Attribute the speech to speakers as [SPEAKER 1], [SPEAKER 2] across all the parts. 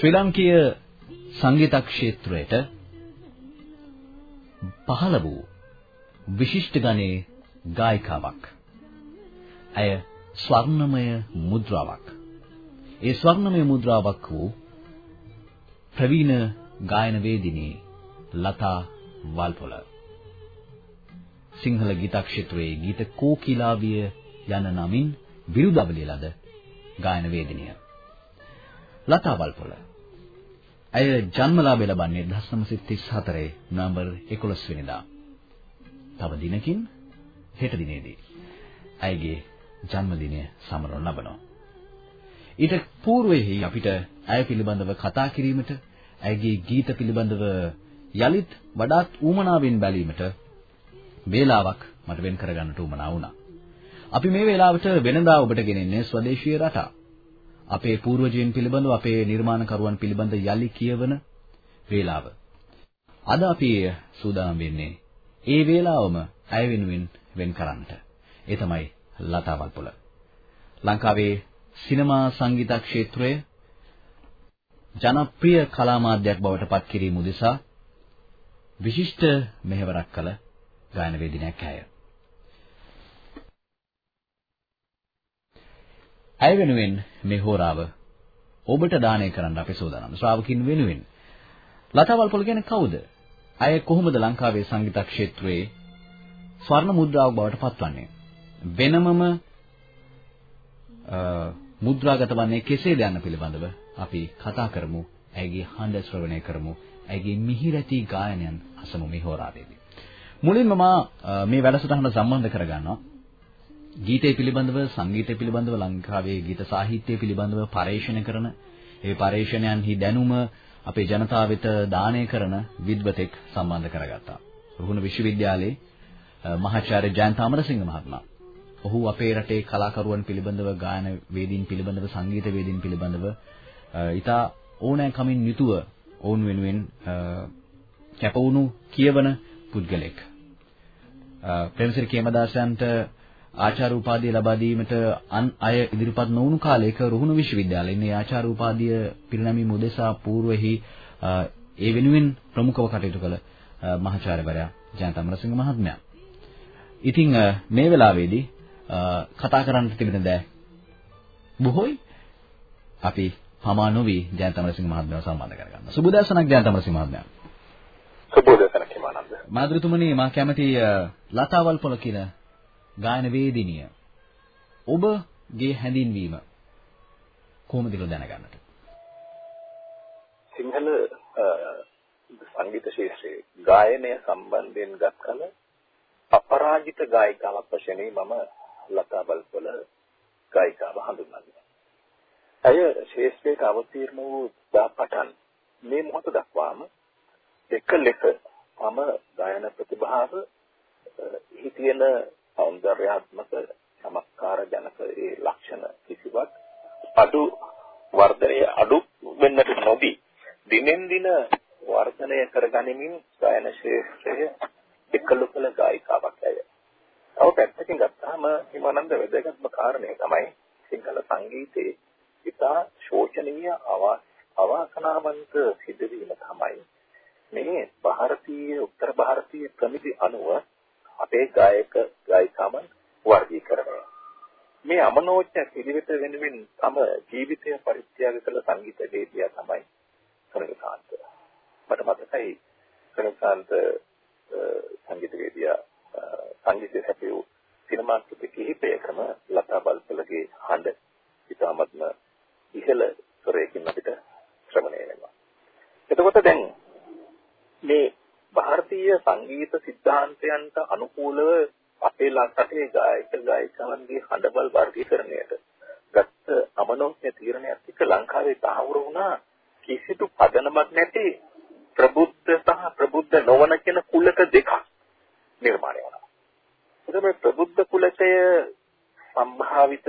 [SPEAKER 1] ශ්‍රී ලාංකීය සංගීත ක්ෂේත්‍රයට පහළ වූ විශිෂ්ට ගණයේ ගායිකාවක්. ඇය ස්වර්ණමය මුද්‍රාවක්. ඒ ස්වර්ණමය මුද්‍රාවක් වූ ප්‍රවීණ ගායන වේදිනී ලතා වල්පොල. සිංහල ගීත ක්ෂේත්‍රයේ ගීත කෝකිලාවිය යන නමින් විරුදවලිය ලද ගායන වේදිනිය. ලතා වල්පොල ඇය ජන්මලාභය ලබන්නේ 1934 නොවැම්බර් 11 වෙනිදා. තව දිනකින් හෙට දිනේදී ඇයගේ ජන්මදිනය සමරනු ලබනවා. ඊට పూర్වෙහි අපිට ඇය පිළිබඳව කතා කිරීමට, ඇයගේ ගීත පිළිබඳව යලිත් වඩාත් ඌමනාවෙන් බැලීමට වේලාවක් මට වෙන් කරගන්නට උවමනා වුණා. අපි මේ වේලාවට වෙනදා ඔබට ගෙනෙන්නේ ස්වදේශීය රටා. අපේ పూర్වජයන් පිළිබඳව අපේ නිර්මාණකරුවන් පිළිබඳ යලි කියවන වේලාව. අද අපි සූදානම් වෙන්නේ ඒ වේලාවම අය වෙනුවෙන් වෙන් කරන්නට. ඒ තමයි ලතාවල් පොළ. ලංකාවේ සිනමා සංගීත ක්ෂේත්‍රයේ ජනප්‍රිය කලා මාධ්‍යයක් බවට පත් කිරීම උදෙසා විශිෂ්ට මෙහෙවරක් කළ ගායන වේදිනයක් ඇය. ඇය වෙනුවෙන් මේ හෝරාව ඔබට දානය කරන්න අපි සූදානම්. ශ්‍රාවකින් වෙනුවෙන්. ලතාවල් පොළ කියන්නේ කවුද? ඇය කොහොමද ලංකාවේ සංගීත ක්ෂේත්‍රයේ ස්වර්ණ මුද්‍රාවක් බවට පත්වන්නේ? වෙනමම මුද්‍රාගත වන්නේ කෙසේද යන්න පිළිබඳව අපි කතා කරමු. ඇයගේ හඬ ශ්‍රවණය කරමු. ඇයගේ මිහිරැති ගායනයන් අසමු මේ හෝරාවේදී. මුලින්ම මා මේ වැඩසටහන සම්බන්ධ කරගන්නවා ගීතය පිළිබඳව සංගීතය පිළිබඳව ලංකාවේ ගීත සාහිත්‍යය පිළිබඳව පරේක්ෂණ කරන ඒ පරේක්ෂණයන්හි දැනුම අපේ ජනතාව වෙත දානය කරන විද්වතෙක් සම්බන්ධ කරගත්තා. රුහුණ විශ්වවිද්‍යාලයේ මහාචාර්ය ජයන්ත අමරසිංහ මහත්මයා. ඔහු අපේ රටේ කලාකරුවන් පිළිබඳව ගායන වේදීන් පිළිබඳව සංගීත වේදීන් පිළිබඳව ඉතා ඕනෑකමින් යුතුව ඔවුන් වෙනුවෙන් කැපවුණු කියවන පුද්ගලෙක්. ප්‍රේමසිරි කේමදාසයන්ට ආචාර්ය උපාධිය ලබා දීමට අන් අය ඉදිරිපත් නොවුණු කාලයක රුහුණු විශ්වවිද්‍යාලයේ මේ ආචාර්ය උපාධිය පිරිනැමීම උදෙසා పూర్වෙහි ඒ වෙනුවෙන් ප්‍රමුඛව කටයුතු කළ මහාචාර්යවරයා ජයන්ත අමරසිංහ මහත්මයා. ඉතින් මේ වෙලාවේදී කතා කරන්න තිබෙන දෑ බොහෝයි අපි පමා නොවි ජයන්ත අමරසිංහ මහත්මයාව සම්බන්ධ කරගන්න. සුබ දවසක් ජයන්ත අමරසිංහ මහත්මයා.
[SPEAKER 2] සුබ දවසක් හිමානන්ද.
[SPEAKER 1] මාදෘතුමනි මා කැමති ලතාවල් පොළ කියන ගායන වේදිනිය ඔබගේ හැඳින්වීම කොහොමද කියලා දැනගන්නට?
[SPEAKER 2] සිංහල සංගීත ශාස්ත්‍රයේ ගායනය සම්බන්ධයෙන් ගත් කල අපරාජිත ගායිකාවක් වශයෙන් මම ලතා බල්පොල ගායිකාව හඳුන්වන්නේ. ඇය ශාස්ත්‍රයට අවතීර්ණ වූ දාපටන් මේ මොහොත දක්වාම එක ලෙස මම ගායන ප්‍රතිභාව එහි సౌందర్యాత్මක චමත්කාර ජනක ඒ ලක්ෂණ කිසිවක් අඩු වර්ධනය අඩු වෙන්නට නොදී දිනෙන් දින වර්ධනය කරගනිමින් ගායන ශාස්ත්‍රය එකලු කළ ගායිකාවක් ඇය. ඔව් පැත්තකින් ගත්තාම හිමානන්ද වැදගත්ම කාරණය තමයි සිංහල සංගීතයේ ඉතා ශෝචනීය අවාසනාවන්ත සිදුවීම තමයි මේ ಭಾರತೀಯ උත්තර ಭಾರತೀಯ ප්‍රමිති අනුව අපේ ගායක ගායිකාවන් වර්ගීකරණය. මේ අමනෝච්ච පිළිවෙත වෙනුවෙන් තම ජීවිතය පරිත්‍යාග කළ සංගීතවේදියා තමයි කනකාන්ත. මට මතකයි කනකාන්ත සංගීතවේදියා සංගීතය හැපෙව් සිනමා කෘති කිහිපයකම ලතා බල්පලගේ හඬ ඉතාමත්ම ඉහළ ස්වරයකින් අපිට ශ්‍රවණය වෙනවා. එතකොට දැන් මේ ಭಾರತೀය සංගීත સિદ્ધාන්තයන්ට අනුකූලව අපේ ලක්කටේ ගායක ගායිකාවන්ගේ හඬබල් වර්ගීකරණයට ගත්ත අමනෝඥ තීරණයක් එක්ක ලංකාවේ තහවුරු වුණා කිසිදු පදනමක් නැති ප්‍රබුද්ධ සහ ප්‍රබුද්ධ නොවන කියන කුලක දෙකක් නිර්මාණය වුණා. එතකොට මේ ප්‍රබුද්ධ කුලකය සම්භාවිත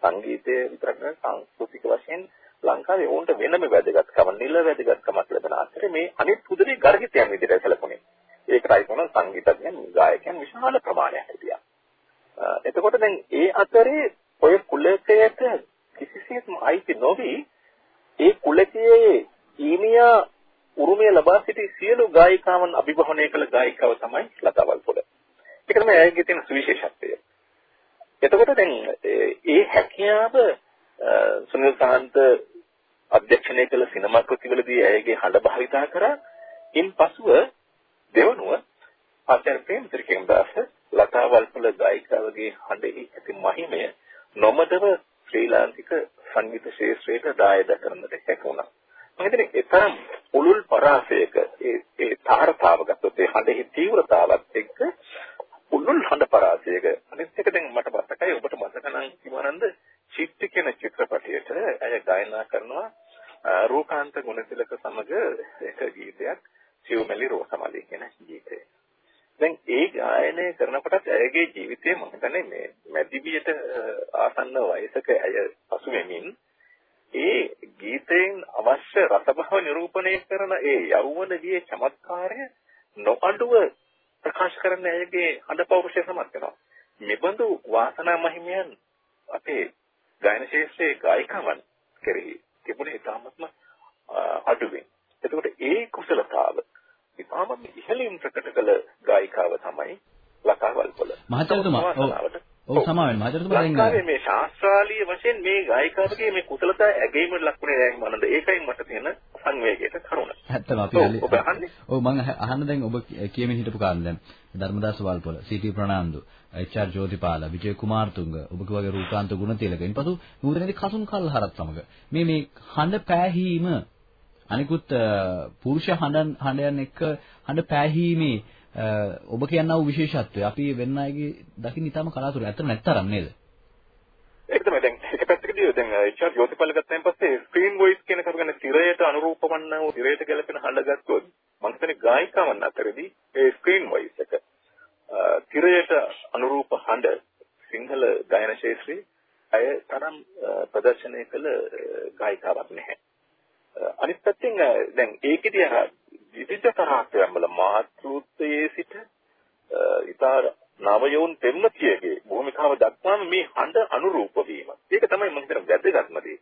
[SPEAKER 2] සංගීතයේ විතරක් නෙවෙයි සංස්කෘතික වශයෙන් ලංකාවේ ඕන්ට වෙනම වැදගත්කම නිල වැදගත්කමක් ලැබෙන අතර මේ අනිත් පුදුරි ගර්හිතයන් විදිහට සැලකුණේ. ඒකයි කොන සංගීතඥයන් ගායකයන් විශාල ප්‍රමාණයක් හිටියා. එතකොට දැන් ඒ අතරේ ඔය කුලකයට කිසිසේත්ම අයිති නොවි ඒ කුලකයේ ඊනියා උරුමය ලබා සිටි සියලු ගායිකාවන් අභිභවනය කළ ගායිකාව තමයි ලතාවල් පොළ. ඒක තමයි ඇයගේ තියෙන සුවිශේෂත්වය. එතකොට දැන් ඒ හැකියාව සුනිල් සහන්ත අධ්‍යක්ෂණය කළ සිනමා කෘතිවලදී ඇයගේ හඬ භාවිතා කරා. ඉන්පසුව දෙවනුව ආචාර්ය ප්‍රේමචන්ද්‍ර දාස ලතා වල්පල ගායිකාවගේ හඬෙහි ඇති මහිමය නොමදව ශ්‍රී ලාංකික සංගීත ශාස්ත්‍රයට දායද කරන්නට හැකියුණා. මම හිතන්නේ ඒ තරම් උලුල් පරාසයක ඒ ඒ තාරතාව ගත්තොත් ඒ හඬෙහි තීව්‍රතාවත් එක්ක උලුල් හඬ පරාසයක අනිත් එක දැන් මට මතකයි ඔබට මතක නම් කිවනන්ද චිත්ත කියන චිත්‍රපටයට ඇය ගායනා කරනවා රූපාන්ත ගුණතිලක සමග එක ගීතයක් සිව්මැලි රෝසමලි කියන ගීතය. දැන් ඒ ගායනය කරනකොටත් ඇයගේ ජීවිතේ මම හිතන්නේ මේ මැදිවියට ආසන්න වයසක ඇය පසු වෙමින් ඒ ගීතයෙන් අවශ්‍ය රසභාව නිරූපණය කරන ඒ යෞවනයේ චමත්කාරය නොඅඩුව ප්‍රකාශ කරන ඇයගේ හඬ පෞරුෂය සමත් වෙනවා. මෙබඳු වාසනා මහිමයන් අපේ ගායන ශාස්ත්‍රයේ ගායිකවන් කෙරෙහි තිබුණේ ඉතාමත්ම අඩුවෙන්. එතකොට ඒ කුසලතාව ඉතාමත් ඉහළින් ප්‍රකට කළ ගායිකාව තමයි ලතා වල්පොල.
[SPEAKER 1] මහත්තයතුමා ඔව් සමාවෙන්න මහත්තයතුමා දැන්
[SPEAKER 2] ලංකාවේ මේ ශාස්ත්‍රාලීය වශයෙන් මේ ගායිකාවගේ මේ කුසලතා ඇගීමට ලක්ුණේ නැහැ මනද ඒකයි මට තියෙන සංවේගයට කරුණ.
[SPEAKER 1] ඇත්තම අපි? ඔව් මම අහන්න දැන් ඔබ කියමින් හිටපු කාරණා දැන් Dharmadasa Walpola, C T Fernando, H R. Jothipala, Vijaya Kumaratunga, ඔබ වගේ රූපාන්ත ගුණතිලක. ඉන්පසු නූතනදී කසුන් කල්හරත් සමග මේ මේ හඬ පෑහීම අනිකුත් පුරුෂ හඬන් හඬයන් එක්ක හඬ පෑහීමේ ඔබ කියනා වූ විශේෂත්වය අපි වෙන අයගේ දකින්න ඉතාම කලාතුරකින් ඇත්තට නැත්තරම් නේද?
[SPEAKER 2] ඒක තමයි දැන් එක පැත්තකදී දැන් එච්.ආර්. ජෝතිපාල ගත්තයින් පස්සේ ස්ක්‍රීන් වොයිස් කියන එක ගැන තිරයට අනුරූප වන්නා වූ තිරයට ගැලපෙන හඬ ගත්තොත් මම හිතන්නේ ගායිකාවන් අතරදී ඒ ස්ක්‍රීන් වොයිස් එක තිරයට අනුරූප හඬ සිංහල ගායන ශාස්ත්‍රයේ අය තරම් ප්‍රදර්ශනය කළ ගායිකාවක් නැහැ. අනිත් පැත්තෙන් දැන් ඒකෙදී අර විවිධ තරහක් වල මාතෘත්වයේ සිට ඉතාර නවයෝන් පෙම්වතියගේ භූමිකාව දක්වාම මේ හඬ අනුරූප වීම. ඒක තමයි මම හිතන වැදගත්ම දේ.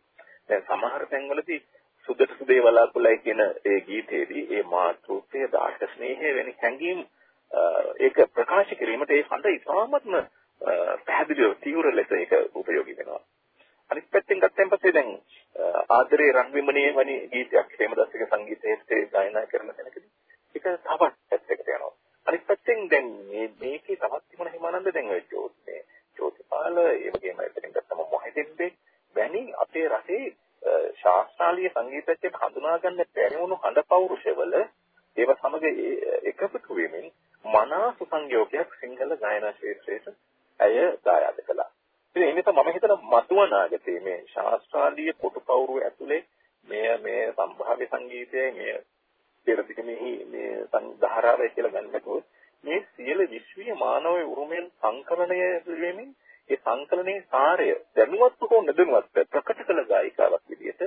[SPEAKER 2] දැන් සමහර තැන්වලදී සුදට සුදේ වලාකුලයි කියන ඒ ගීතේදී ඒ මාතෘත්වය දාර්ශ ස්නේහය වැනි හැඟීම් ඒක ප්‍රකාශ කිරීමට ඒ හඬ ඉතාමත්ම පැහැදිලිව තීව්‍ර ලෙස ඒක ප්‍රයෝගී වෙනවා. අනිත් පැත්තෙන් ගත්තෙන් පස්සේ දැන් ආදරේ රන්විමනේ වැනි ගීතයක් හේමදාසගේ සංගීතයේ ගායනා කරන තැනකදී ඒක තවත් පැත්තකට යනවා. අනිත් පැත්තෙන් දැන් මේ මේකේ තවත් තිබුණ හිමානන්ද දැන් ඔය ජෝතිනේ ජෝතිපාල ඒ වගේම එතනින් ගත්තම මොහිදින්බේ වැනි අපේ රටේ ශාස්ත්‍රීය සංගීතයෙන් හඳුනා ගන්න බැරි වුණු හඬ පෞරුෂවල ඒව සමග එකපිට වෙමින් මනා සුසංයෝගයක් සිංහල ගායනා ක්ෂේත්‍රයට ඇය දායාද කළා. ඉතින් ඒ නිසා මම හිතනවා මතුවනාගතේ මේ ශාස්ත්‍රීය කොටුපවුරු ඇතුලේ මේ මේ සම්භාව්‍ය සංගීතයේ මේ පෙරදිගමෙහි මේ ධාරාවයි කියලා ගන්නකොට මේ සියලු විශ්වීය මානව උරුමෙන් සංකලනය වෙමින් ඒ සංකලනයේ සාරය දැනුවත් හෝ නැදනුවත් ප්‍රකට කළ ගායිකාවක් විදිහට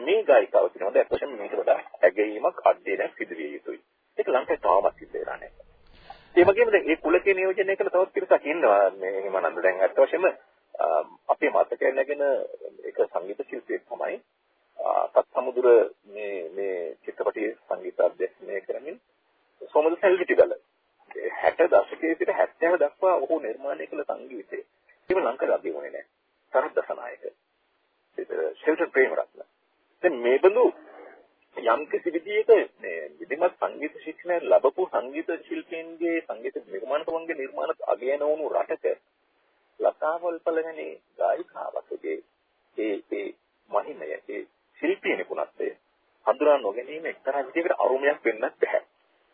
[SPEAKER 2] මේ ගායිකාව කියනවාද ඇත්තටම මේකට වඩා ඇගීමක් අධ්‍යයනයක් සිදු විය යුතුයි. ඒක ලංකාවේ තාමත් සිද්ධ වෙලා නැහැ. ඒ වගේම දැන් මේ කුලකේ නියෝජනය කළ තවත් පිරිසක් ඉන්නවා මේ හිමනන්ද දැන් අත් වශයෙන්ම අපේ මතකයෙන් නැගෙන එක සංගීත ශිල්පියෙක් තමයි සත්සමුදුර මේ මේ චිත්‍රපටයේ සංගීත අධ්‍යක්ෂණය කරමින් සෝමද සෙල්විටිගල 60 දශකයේ සිට 70 දක්වා ඔහු නිර්මාණය කළ සංගීතය ඒක ලංකාවේ අධ්‍යයනය නැහැ. තරත් දසනායක. ඒක ෂෙල්ටර් ප්‍රේමරත්න. දැන් මේ බඳු යම් කිසි විදියක මේ විධිමත් සංගීත ශික්ෂණය ලැබපු සංගීත ශිල්පීන්ගේ සංගීත නිර්මාණකවන්ගේ නිර්මාණත් අගයන වුණු රටක ලතාවල් පළවෙනි ගායිකාවකගේ ඒ ඒ මහිමය ඒ ශිල්පීය නිපුණත්වය හඳුනා නොගැනීම එක්තරා විදිහකට අරුමයක් වෙන්නත් බෑ.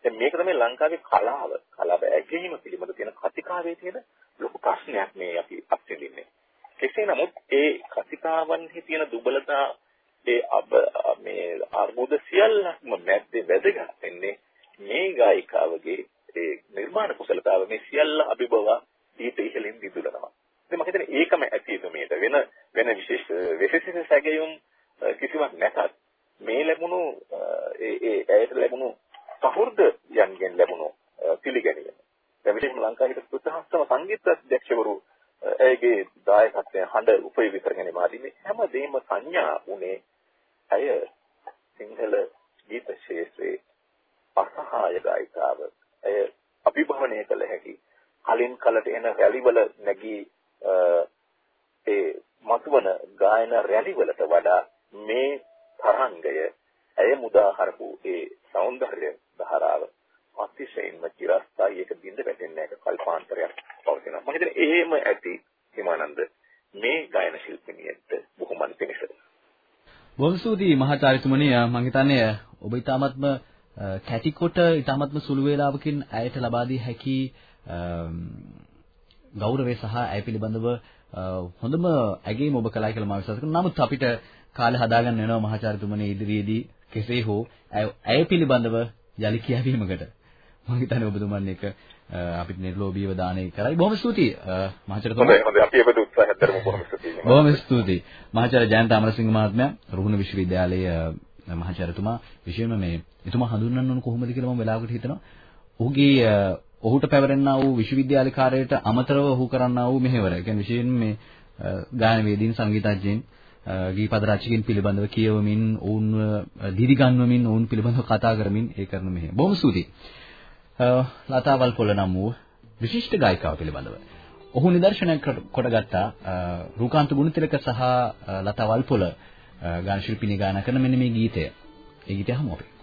[SPEAKER 2] දැන් මේක තමයි ලංකාවේ කලාව, කලාව ඇගීම පිළිබඳ තියෙන කතිකාවේ තියෙන ලොකු ප්‍රශ්නයක් මේ අපි අත්විඳින්නේ. කෙසේ නමුත් ඒ කතිකාවන්හි තියෙන දුබලතා ඒ අබ මේ අර්බුද සියල්ලක්ම මැද්දේ වැදගත් වෙන්නේ මේ ගායිකාවගේ ඒ නිර්මාණ කුසලතාව මේ සියල්ල අභිබව ඊට ඉහළින් දිදුලනවා. ඉතින් මම හිතන්නේ ඒකම ඇති මේට වෙන වෙන විශේෂ විශේෂ සැකයුම් කිසිවක් නැතත් මේ ලැබුණු ඒ ඒ ඇයට ලැබුණු සහෘද යන්ගෙන් ලැබුණු පිළිගැනීම. දැන් විශේෂම ලංකාවේ ප්‍රතිහස්තම සංගීත අධ්‍යක්ෂවරු ඇයගේ දායකත්වයෙන් හඬ උපයෝගී කරගෙන මාදී මේ හැම දෙයක්ම සංඥා උනේ ඇය සිංහල ගීත ශාස්ත්‍රයේ අසහාය ගායිකාව. ඇය අභිභවනය කළ හැකි කලින් කලට එන රැලිවල නැගී ඒ මතුවන ගායන රැලිවලට වඩා මේ තරංගය ඇය මුදා හරපු ඒ సౌందර්ය ධාරාව අතිශයින්ම චිරස්ථායි එක බින්ද වැටෙන්නේ නැහැ කල්පාන්තරයක් පවතිනවා. මම හිතන්නේ එහෙම ඇති හිමානන්ද මේ ගායන ශිල්පිනියට බොහොම පිණිස.
[SPEAKER 1] බොහොම ස්තුතියි මහාචාර්යතුමනි මම හිතන්නේ ඔබ ඊටාත්ම කැටිකොට ඊටාත්ම සුළු වේලාවකින් ඇයට ලබා දී හැකි ගෞරවය සහ ඇය පිළිබඳව හොඳම ඇගීම ඔබ කළා කියලා මම විශ්වාස කරනවා. නමුත් අපිට කාලය හදාගන්න වෙනවා මහාචාර්යතුමනි ඉදිරියේදී කෙසේ හෝ ඇය පිළිබඳව යලි කියවීමකට මම හිතන්නේ ඔබතුමන් එක අපිට නිර්ලෝභීව දානේ කරයි. බොහොම ස්තුතියි මහාචාර්යතුමා.
[SPEAKER 2] හොඳයි හොඳයි අපි ඒකට උත්සාහයක් දරමු බොහොම ස්තුතියි.
[SPEAKER 1] බොහොම ස්තුතියි. මහාචාර්ය ජයන්ත අමරසිංහ මහත්මයා රුහුණ විශ්වවිද්‍යාලයේ මහාචාර්යතුමා විශේෂයෙන්ම මේ එතුමා හඳුන්වන්න ඕන කොහොමද කියලා මම වෙලාවකට හිතනවා. ඔහුගේ ඔහුට පැවරෙනා වූ විශ්වවිද්‍යාල කාර්යයට අමතරව ඔහු කරන්නා වූ මෙහෙවර. ඒ කියන්නේ විශේෂයෙන් මේ ගායන වේදීන් සංගීතඥයින් ගීපද රචකයන් පිළිබඳව කියවමින් ඔවුන්ව දිදි ගන්වමින් ඔවුන් පිළිබඳව කතා කරමින් ඒ කරන මෙහෙ. බොහොම ස්තුතියි. ලතාවල් පොළ නම් වූ විශිෂ්ට ගායිකාව පිළිබඳව. ඔහු නිදර්ශනයක් කොටගත්තා රූකාන්ත ගුණතිලක සහ ලතාවල් පොළ ගාන ශිල්පිනී ගායනා කරන මෙන්න මේ ගීතය. ඒ ගීතය අහමු අපි.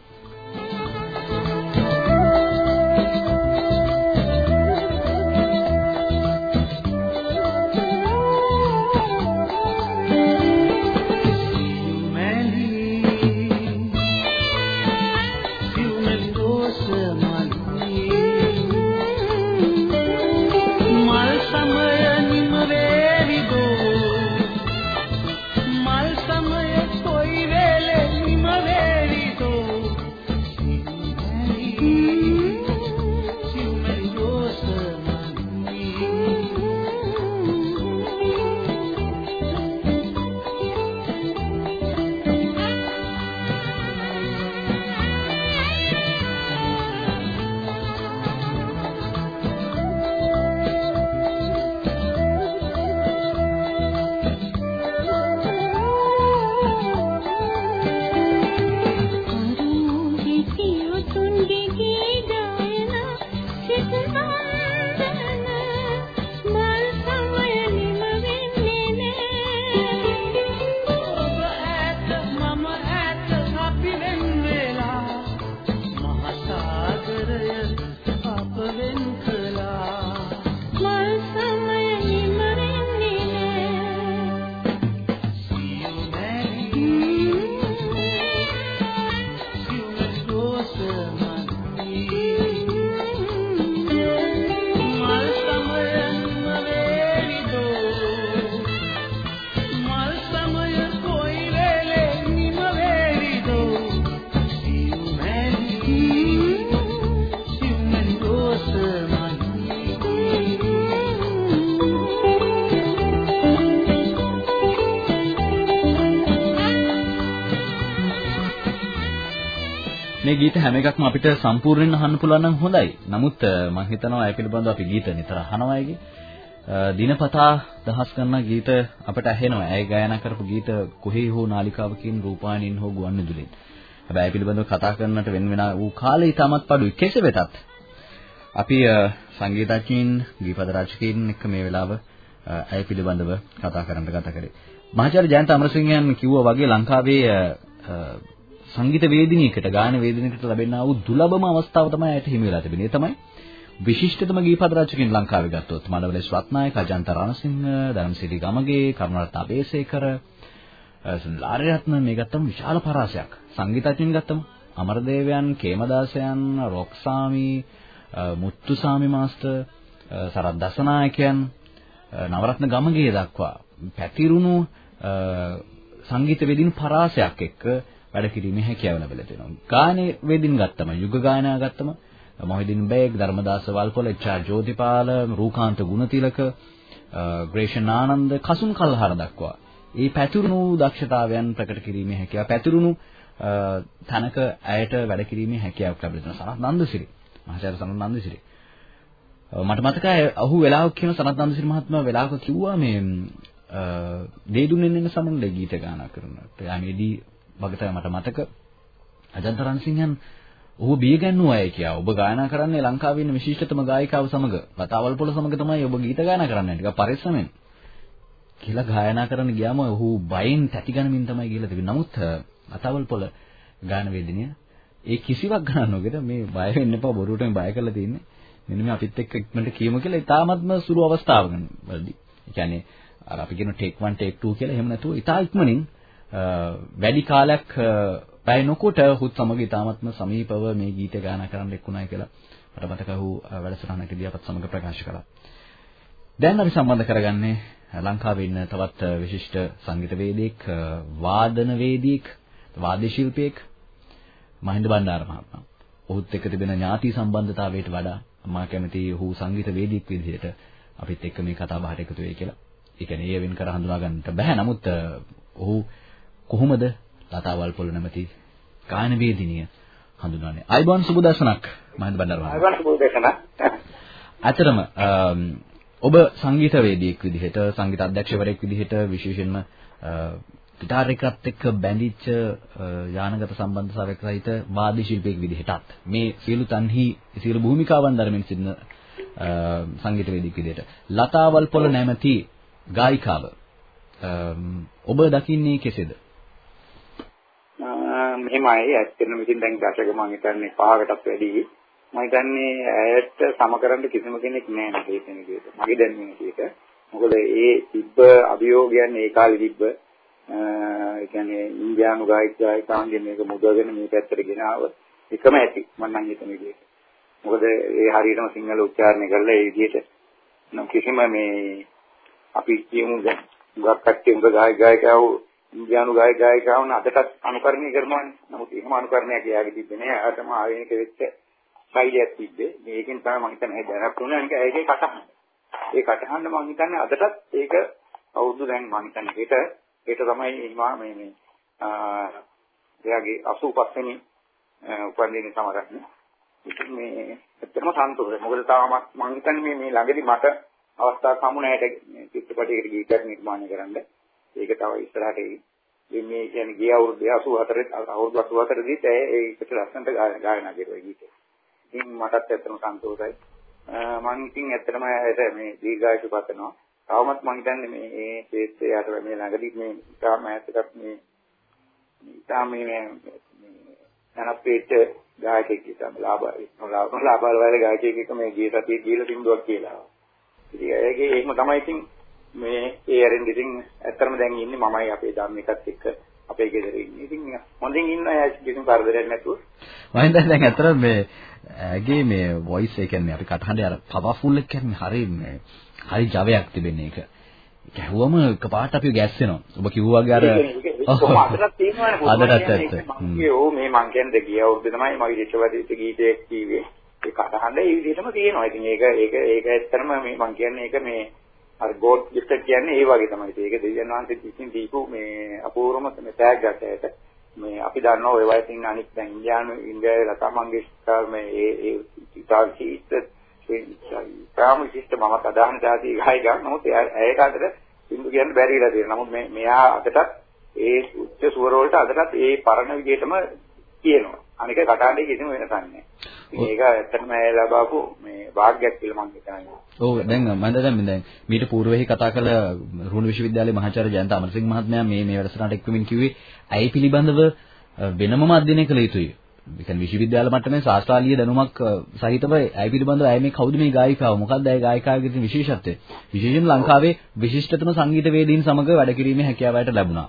[SPEAKER 1] ගීත හැම එකක්ම අපිට සම්පූර්ණයෙන් අහන්න පුළුවන් නම් හොඳයි. නමුත් මම හිතනවා ඒ පිළිබඳව අපි ගීත නිතර අහනවා ඒකේ. දිනපතා දහස් ගණන් ගීත අපට ඇහෙනවා. ඇයි ගායනා කරපු ගීත කොහේ හෝ නාලිකාවකින් රූපායනින් හෝ ගුවන්විදුලින්. හැබැයි ඒ පිළිබඳව කතා කරන්නට වෙන වෙන වූ කාලය ඉතාමත් පඩුයි. කෙසේ වෙතත් අපි සංගීතඥයින්, ගීපද රචකයින් එක්ක මේ වෙලාව ඇය පිළිබඳව කතා කරන්න ගත කරේ. මහාචාර්ය ජයන්ත අමරසිංහයන් කිව්වා වගේ ලංකාවේ සංගීත වේදිනියකට ගායන වේදිනියකට ලැබෙනා වූ දුලබම අවස්ථාව තමයි ඇයට හිමි වෙලා තිබෙන්නේ. ඒ තමයි විශිෂ්ටතම ගීපද රචකයින් ලංකාවේ ගත්තොත් මඩවලේ ස්වත්නායක අජන්ත රණසිංහ, ධර්මසිරි ගමගේ, කරුණාරත්න අබේසේකර, සුන්ලාරයත්න මේ ගත්තම විශාල පරාසයක්. සංගීතඥයින් ගත්තම අමරදේවයන්, කේමදාසයන්, රොක්සාමි, මුත්තුසාමි මාස්ටර්, සරත් දසනායකයන්, නවරත්න ගමගේ දක්වා පැතිරුණු සංගීත වේදින පරාසයක් එක්ක වැඩ කිරීමේ හැකියාව ලැබලා තියෙනවා. ගායන වේදින් ගත්තම යුග ගායනා ගත්තම මොහිදින් බේග්, ධර්මදාස වල්පොල, එච්.ආර්. ජෝතිපාල, රූකාන්ත ගුණතිලක, ග්‍රේෂන් ආනන්ද, කසුන් කල්හර දක්වා ඒ පැතිරුණු දක්ෂතාවයන් ප්‍රකට කිරීමේ හැකියාව පැතිරුණු තනක ඇයට වැඩ කිරීමේ හැකියාවක් ලැබලා තියෙනවා. සනත් නන්දසිරි. මහාචාර්ය සනත් නන්දසිරි. මට මතකයි ඔහු වෙලාවක කියන සනත් නන්දසිරි මහත්මයා වෙලාවක කිව්වා මේ දේදුනෙන් එන සමනල ගීත ගායනා කරනට. යාමේදී වගතය මට මතක අජන්ත රන්සිංහන් ඔහු බිය ගැන්නුවා අය කියා. ඔබ ගායනා කරන්නේ ලංකාවේ ඉන්න විශිෂ්ටතම ගායිකාව සමග. ලතාවල් පොළ සමග තමයි ඔබ ගීත ගායනා කරන්නේ. ටිකක් පරිස්සමෙන්. කියලා ගායනා කරන්න ගියාම ඔහු බයෙන් තැතිගනමින් තමයි ගිහලා තිබෙන්නේ. නමුත් ලතාවල් පොළ ගාන වේදිනිය ඒ කිසිවක් ගණන් නොගෙන මේ බය වෙන්න එපා බොරුවට මේ බය කරලා තියෙන්නේ. මෙන්න මේ අපිත් එක්ක ඉක්මනට කියමු කියලා ඉතාමත්ම සුළු අවස්ථාවක වලදී. ඒ කියන්නේ අර අපි කියන take 1 take 2 කියලා එහෙම නැතුව ඉතා ඉක්මනින් වැඩි කාලයක් පැය නොකොට හුත් සමග ඉතාමත්ම සමීපව මේ ගීත ගායනා කරන්න එක්ුණායි කියලා මට මතක වූ වැඩසටහනකදී අපත් සමග ප්‍රකාශ කළා. දැන් අපි සම්බන්ධ කරගන්නේ ලංකාවේ ඉන්න තවත් විශිෂ්ට සංගීත වේදිකෙක් වාදන වේදිකෙක් වාද්‍ය ශිල්පියෙක් මහින්ද බණ්ඩාර මහත්මයා. ඔහුත් එක්ක තිබෙන ඥාති සම්බන්ධතාවයට වඩා මා කැමති ඔහු සංගීත වේදිකෙක් විදිහට අපිත් එක්ක මේ කතා බහට එකතු වෙයි කියලා. ඒ කියන්නේ ඒ වෙන් කර හඳුනා ගන්නට බෑ. නමුත් ඔහු කොහොමද ලතාවල් පොළ නැමැති ගායන වේදිනිය හඳුන්වන්නේ. අයිබෝන් සුබ දර්ශනක් මහින්ද බණ්ඩාර මහත්මයා.
[SPEAKER 3] අයිබෝන් සුබ දර්ශනක්.
[SPEAKER 1] ඇතරම ඔබ සංගීතවේදියෙක් විදිහට සංගීත අධ්‍යක්ෂකවරයෙක් විදිහට විශේෂයෙන්ම ගිටාර් එකත් එක්ක බැඳිච්ච යානගත සම්බන්ධතාවයක් සහිත වාද්‍ය ශිල්පියෙක් විදිහටත් මේ සියලු තන්හි සියලු භූමිකාවන් දරමින් සිටින සංගීතවේදියෙක් විදිහට ලතාවල් පොළ නැමැති ගායිකාව ඔබ දකින්නේ කෙසේද?
[SPEAKER 3] මෙහෙමයි. ඇත්තටම ඉතින් දැන් දශක මම හිතන්නේ පහකටත් වැඩි. මම හිතන්නේ ඇයට සම කරන්න කිසිම කෙනෙක් නැහැ නේද ඒක නේද මගේ දැනුම විදිහට. මොකද ඒ තිබ්බ අභියෝගයන් ඒ කාලේ තිබ්බ ඒ කියන්නේ ඉන්දියානු ගායක ගායිකාන්ගේ මේක මුදවගෙන මේ පැත්තට ගෙන ආව එකම ඇති මම නම් හිතන විදිහට. මොකද ඒ හරියටම සිංහල උච්චාරණය කරලා ඒ විදිහට නම් කිසිම මේ අපි කියමු දැන් ගොඩක් කට්ටිය උඹ ගායක ගායිකාවෝ ඉන්දියානු ගායක ගායිකාවන් අදටත් අනුකරණය කරනවානේ. නමුත් එහෙම අනුකරණයක් එයාගේ තිබෙන්නේ නැහැ. එයාටම ආවේනික වෙච්ච ශෛලියක් තිබ්බේ. මේකෙන් තමයි මම හිතන්නේ දැනක් වුණා නික ඒකේ කටහඬ. ඒ කටහඬ මම හිතන්නේ අදටත් ඒක අවුරුදු දැන් මම හිතන්නේ හෙට හෙට තමයි මා මේ මේ එයාගේ 85 වෙනි උපන්දිනේ සමරන්නේ. ඉතින් මේ ඇත්තටම සන්තෝෂයි. මොකද තාම මම හිතන්නේ මේ මේ ළඟදි මට අවස්ථාවක් හමු නැහැ චිත්‍රපටයකට ගීතයක් නිර්මාණය කරන්න. ඒක තව ඉස්සරහට එයි. මේ කියන්නේ ගිය අවුරුදු 84 අවුරුදු 84 දීත් ඒකට ලස්සනට ගායනා කරුවා ගීතය. ඉතින් මටත් ඇත්තටම සන්තෝෂයි. මම ඉතින් ඇත්තටම මේ දීර්ඝායුෂ පතනවා. තවමත් මම හිතන්නේ මේ මේ ක්ෂේත්‍රයට මේ ළඟදී මේ තාම ඈතට මේ තාම මේ යනපේට ගායකයෙක් ඉතින් ලාභ ලාභ ලාභ වල ගායකයෙක් එක මේ ගිය සතියේ කියලා සින්දුවක් කියලා. ඉතින් ඒකේ එහෙම තමයි ඉතින් මේ ඒ ඇරෙන් ඉතින් ඇත්තටම දැන් ඉන්නේ මමයි අපේ ධම්මිකත් එක්ක අපේ ගෙදර ඉන්නේ. ඉතින් හොඳින් ඉන්න අය කිසිම කරදරයක් නැතුව.
[SPEAKER 1] මම හිතන්නේ දැන් ඇත්තටම මේ ඇගේ මේ වොයිස් එක කියන්නේ අපි කටහඬේ අර පවර්ෆුල් එක කියන්නේ හරි මේ හරි ජවයක් තිබෙන්නේ ඒක. ගැහුවම එකපාරට අපි ගැස්සෙනවා. ඔබ කිව්වාගේ අර
[SPEAKER 3] අදටත් තියෙනවානේ අදටත් ඇත්ත. මේ මං කියන්නේ ගිය අවුරුද්ද තමයි මගේ විශ්වවිද්‍යාලයේ ගීතයක් කිව්වේ. ඒ කටහඬ ඒ විදිහටම තියෙනවා. ඉතින් ඒක ඒක ඒක ඇත්තටම මේ මං කියන්නේ ඒක මේ අර ගෝඩ් ගිෆ්ට් කියන්නේ ඒ වගේ තමයි. ඒක දෙවියන් වහන්සේ විසින් දීපු මේ අපූර්වම මේ ටැග් එකකට. මේ අපි දන්නවා ඔය වයසේ ඉන්න අනිත් දැන් ඉන්දියානු ඉන්දියාවේ ලතා මංගেশකර් මේ ඒ ඒ ඉතාලි ශිෂ්ට තාම ශිෂ්ට මම අදහන જાති ගායකයා නමුත් ඒක අතර සින්දු කියන්න බැරි වෙලා තියෙනවා. නමුත් මේ මෙයා අදටත් ඒ උච්ච ස්වර වලට අදටත් ඒ පරණ විදිහටම කියනවා. අනික කටහඬේ කිසිම වෙනසක් නැහැ. මේක ඇත්තටම ඇය ලබාපු මේ වාග්යක් කියලා මම හිතනවා.
[SPEAKER 1] ඔව් දැන් මම දැන් දැන් මීට పూర్වෙහි කතා කළ රුහුණු විශ්වවිද්‍යාලයේ මහාචාර්ය ජයන්ත අමරසිංහ මහත්මයා මේ මේ වැඩසටහනට එක්වමින් කිව්වේ ඇයි පිළිබඳව වෙනමම අධ්‍යයනය කළ යුතුයි. ඒ කියන්නේ විශ්වවිද්‍යාල මට්ටමේ ශාස්ත්‍රීය දැනුමක් සහිතව ඇයි පිළිබඳව ඇයි මේ කවුද මේ ගායිකාව මොකක්ද ඇයි ගායිකාවගේ තියෙන විශේෂත්වය විශේෂයෙන් ලංකාවේ විශිෂ්ටතම සංගීත වේදීන් සමග වැඩ කිරීමේ හැකියාවට ලැබුණා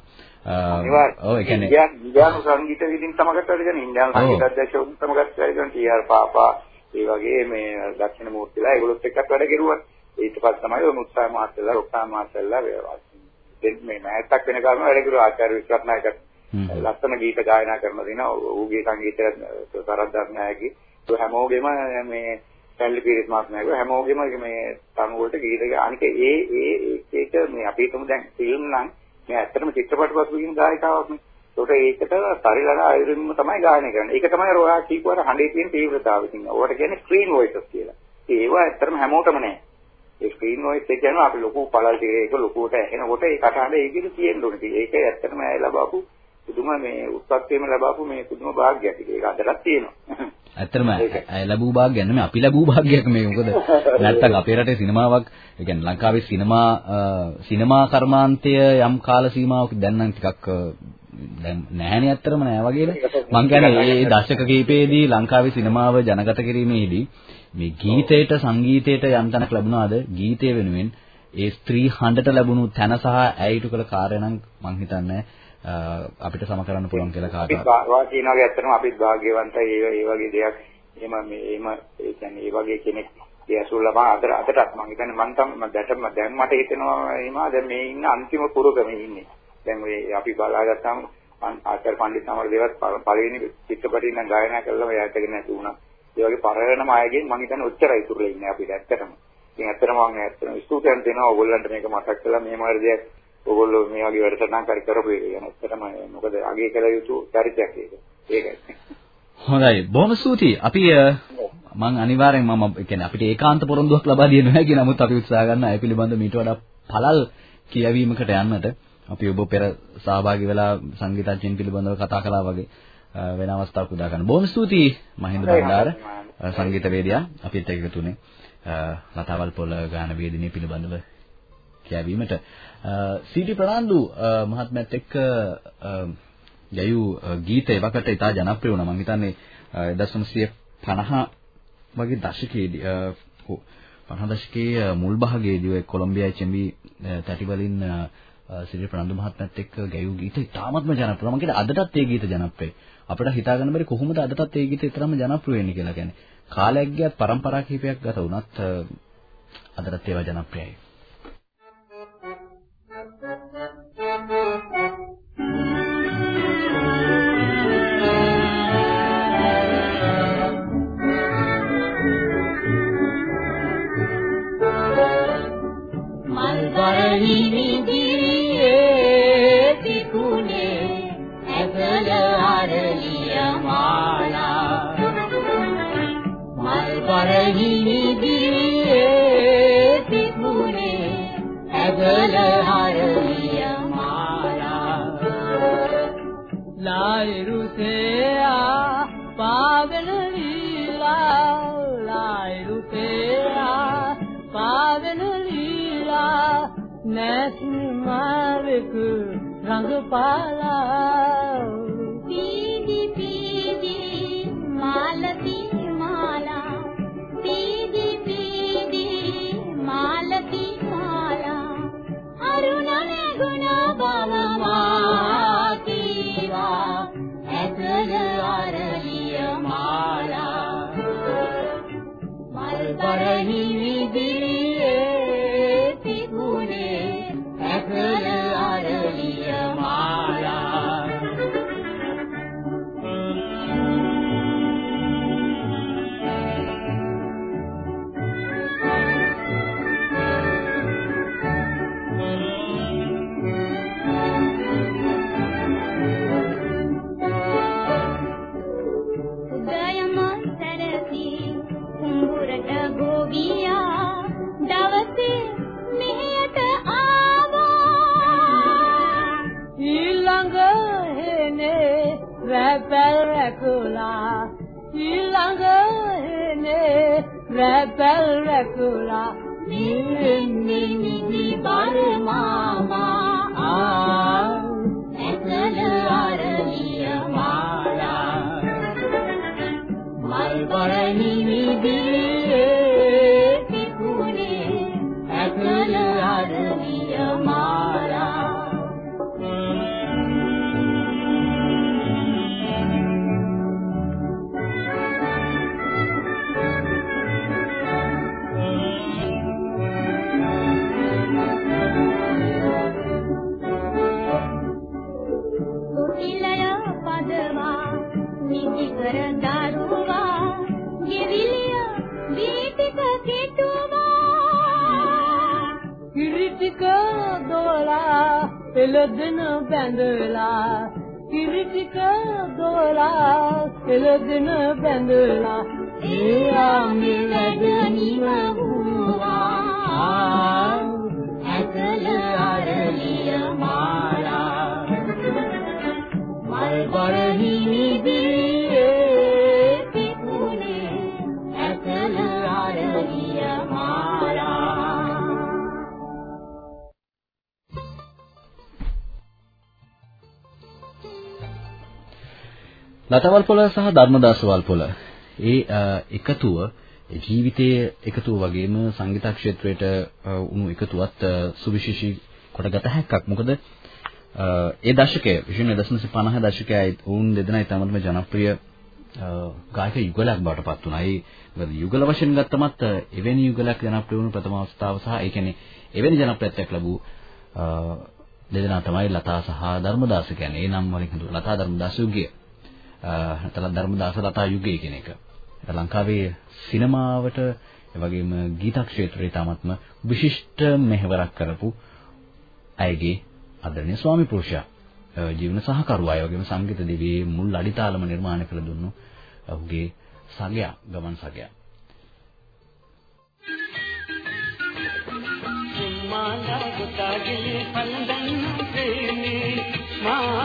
[SPEAKER 3] ඔව් ඒ කියන්නේ ඉන්දියානු සංගීත විදිහින් සමගත් වැඩ කරන ඉන්දියානු සංගීත අධ්‍යක්ෂකවරුන් සමගත් වැඩ කරන ටී.ආර්. පාපා ඒ වගේ මේ දක්ෂිණ මූර්තිලා ඒගොල්ලොත් එක්කත් වැඩ කෙරුවා. ඊට පස්සේ තමයි ඔය මුත්සා මහත්තයලා රොක්සා මහත්තයලා මේ මෑතක් වෙනකම් වැඩ කරුවා. ආචාර්ය විශ්වනායක ලස්සන ගීත ගායනා කරන දින ඌගේ සංගීතය සරද්දර්ණයගේ ඒ හැමෝගෙම මේ සැලි පීරිස් මහත්මයාගේ හැමෝගෙම මේ තනු වලට ගීත අනික ඒ ඒ ඒක මේ අපි හිතමු දැන් ෆිල්ම් නම් මේ ඇත්තටම චිත්‍රපට පසු කියන ගායකාවක් නේ. ඒකට ඒකට පරිලලා ආයුර්වෙදම තමයි ගායනය කරන්නේ. ඒක තමයි රොයා කීපුවර හඬේ තියෙන තීව්‍රතාවය කියන්නේ. ඕකට කියන්නේ ස්ක්‍රීන් වොයිසස් කියලා. ඒව ඇත්තටම හැමෝටම නෑ. ඒ ස්ක්‍රීන් වොයිස් එක කියනවා අපි ලොකු පළල් ටිකේක ලොකුවට ඇහෙනකොට ඒ කටහඬ ඒකෙදි තියෙන්න ඕනේ. ඒක ඇත්තටම ඇය ලබාපු පුදුම මේ උත්පත්තියම ලබාපු මේ පුදුම භාග්‍යයක්. ඒක අදටත් තියෙනවා.
[SPEAKER 1] ඇත්තටම ඇය ලැබූ භාග්‍යයක් නෙමෙයි අපි ලැබූ භාග්‍යයක් මේ මොකද නැත්තම් අපේ රටේ සිනමාවක් ඒ කියන්නේ ලංකාවේ සිනමා සිනමා කර්මාන්තය යම් කාල සීමාවක දැන් නම් ටිකක් දැන් නැහැනේ ඇත්තටම නෑ වගේනේ මං කියන්නේ මේ දශක කිහිපයේදී ලංකාවේ සිනමාව ජනගත කිරීමේදී මේ ගීතයට සංගීතයට යම් තැනක් ලැබුණාද ගීතය වෙනුවෙන් ඒ ස්ත්‍රී හඬට ලැබුණු තැන සහ ඇයිටු කළ කාර්ය නම් මං හිතන්නේ අපිට සම කරන්න පුළුවන් කියලා කාටවත්.
[SPEAKER 3] වා කියනවා ඇත්තටම අපිත් වාග්යවන්තයි ඒ ඒ වගේ දෙයක් එහෙම මේ එහෙම ඒ කියන්නේ ඒ වගේ කෙනෙක් ඒ අසුල් ලබා අද අදටත් මම හිතන්නේ මම තම දැටම දැන් මට හිතෙනවා එහෙම දැන් මේ ඉන්න අන්තිම පුරුකමේ ඉන්නේ. දැන් ඔය අපි බලාගත්තාම ආචාර්ය පණ්ඩිත සමරදේවත් පළවෙනි චිත්‍රපටය ඉන්න ගායනා කළාම එයාටගෙන නැති වුණා. ඒ වගේ පරණම අයගෙන් මම හිතන්නේ ඔච්චරයි ඉතුරුලා ඉන්නේ අපිට ඇත්තටම. ඉතින් ඇත්තටම මම ඇත්තටම ස්තුතියන් දෙනවා ඕගොල්ලන්ට මේක මතක් කළා මෙහෙම හරි දෙයක් ඕගොල්ලෝ මේ වගේ වැඩසටහන් කර කරපු එක ගැන ඇත්තටම මොකද අගේ කළ යුතු චරිතයක් ඒක. ඒකයි.
[SPEAKER 1] හොඳයි. බොහොම ස්තුතියි. අපි මම අනිවාර්යෙන් මම කියන්නේ අපිට ඒකාන්ත පොරොන්දුවක් ලබා දෙන්න නැහැ නමුත් අපි උත්සාහ ගන්න අය පිළිබඳ මීට වඩා පළල් කියවීමකට යන්නට අපි ඔබ පෙර සහභාගී වෙලා සංගීතඥයින් පිළිබඳව කතා කළා වගේ වෙන අවස්ථාවක් උදා ගන්න. බොහොම ස්තුතියි මහින්ද බණ්ඩාර සංගීතවේදියා අපිත් එක්ක තුනේ ලතාවල් පොළ ගාන වේදිනිය පිළිබඳව කියවීමට Uh, සීටි ප්‍රනාන්දු uh, මහත්මයාත් එක්ක uh, යයු ගීතය වකට ඉතා ජනප්‍රිය වුණා. මම හිතන්නේ 1950 වගේ දශකයේදී 50 දශකයේ මුල් භාගයේදී ඔය කොලොම්බියායි චෙම්බි තැටිවලින් සිරි ප්‍රනන්දු මහත්මයාත් එක්ක ගැයූ ගීත ඉතාමත්ම ජනප්‍රිය. මම කියන්නේ අදටත් ඒ ගීත ජනප්‍රියයි. අපිට හිතා ගන්න බැරි කොහොමද අදටත් ඒ ගීත තරම්ම ජනප්‍රිය වෙන්නේ කියලා කියන්නේ. කාලයක් ගියත් પરම්පරා කිහිපයක් ගත වුණත් අදටත් ඒවා ජනප්‍රියයි.
[SPEAKER 4] නැස්මාවෙක රඟපාලා පීදි පීදි මාලති මාලා පීදි පීදි මාලති මාලා අරුණනේ ගුණ බවමා මල් රැපැල් රැකුලා නින්නේ නිදි බර එළදෙන බැඳලා කිරිටික දෝලා එළදෙන බැඳලා ඒ ආමි වැඩ නිම
[SPEAKER 1] ලතවල් පොළ සහ ධර්මදාසවල් පොළ ඒ එකතුව ජීවිතයේ එකතුව වගේම සංගීත ක්ෂේත්‍රයට උණු එකතුවත් සුවිශේෂී කොටගත හැක්කක්. මොකද ඒ දශකයේ විශේෂයෙන් 1950 දශකයේ වුන් දෙදෙනා ඉතාමත්ම ජනප්‍රිය ගායක යුගලක් බවට පත් වුණා. ඒ මොකද යුගල වශයෙන් ගත්තමත් එවැනි යුගලක් ජනප්‍රිය වුණු ප්‍රථම අවස්ථාව සහ ඒ කියන්නේ එවැනි ජනප්‍රියත්වයක් ලැබූ දෙදෙනා තමයි ලතා සහ ධර්මදාස කියන්නේ. ඒ නම් වලින් හඳුන්වන ලතා ධර්මදාස යුගය. නැත්නම් ධර්මදාස ලතා යුගය කියන එක. ලංකාවේ සිනමාවට ඒ වගේම ගීත ක්ෂේත්‍රයේ තාමත්ම විශිෂ්ට මෙහෙවරක් කරපු අයගේ ආදරණීය ස්වාමි පුරුෂයා. ජීවන සහකරුවා. ඒ වගේම සංගීත දිවියේ මුල් අඩිතාලම නිර්මාණය කළ දුන්නු ඔහුගේ සගයා ගමන් සගයා.
[SPEAKER 5] මාලා ගොතාගේ පන්දන් ප්‍රේමේ මා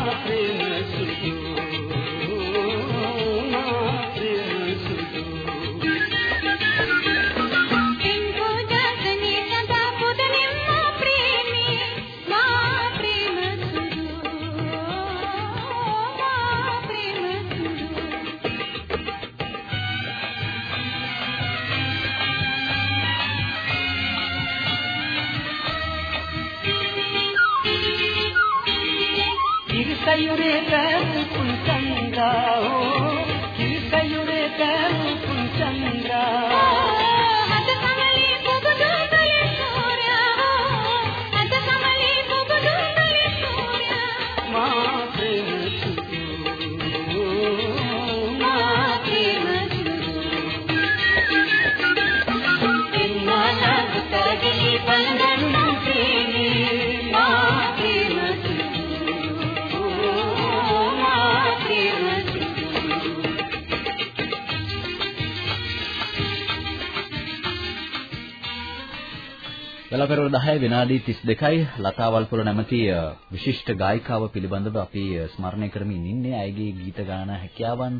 [SPEAKER 1] වෙලා පෙරවරු 10 විනාඩි 32යි ලතා වල්පොල නැමැති අ, විශිෂ්ට ගායිකාව පිළිබඳව අපි අ, ස්මරණය කරමින් ඉන්නේ. අයගේ ගීත ගාන හැකියාවන්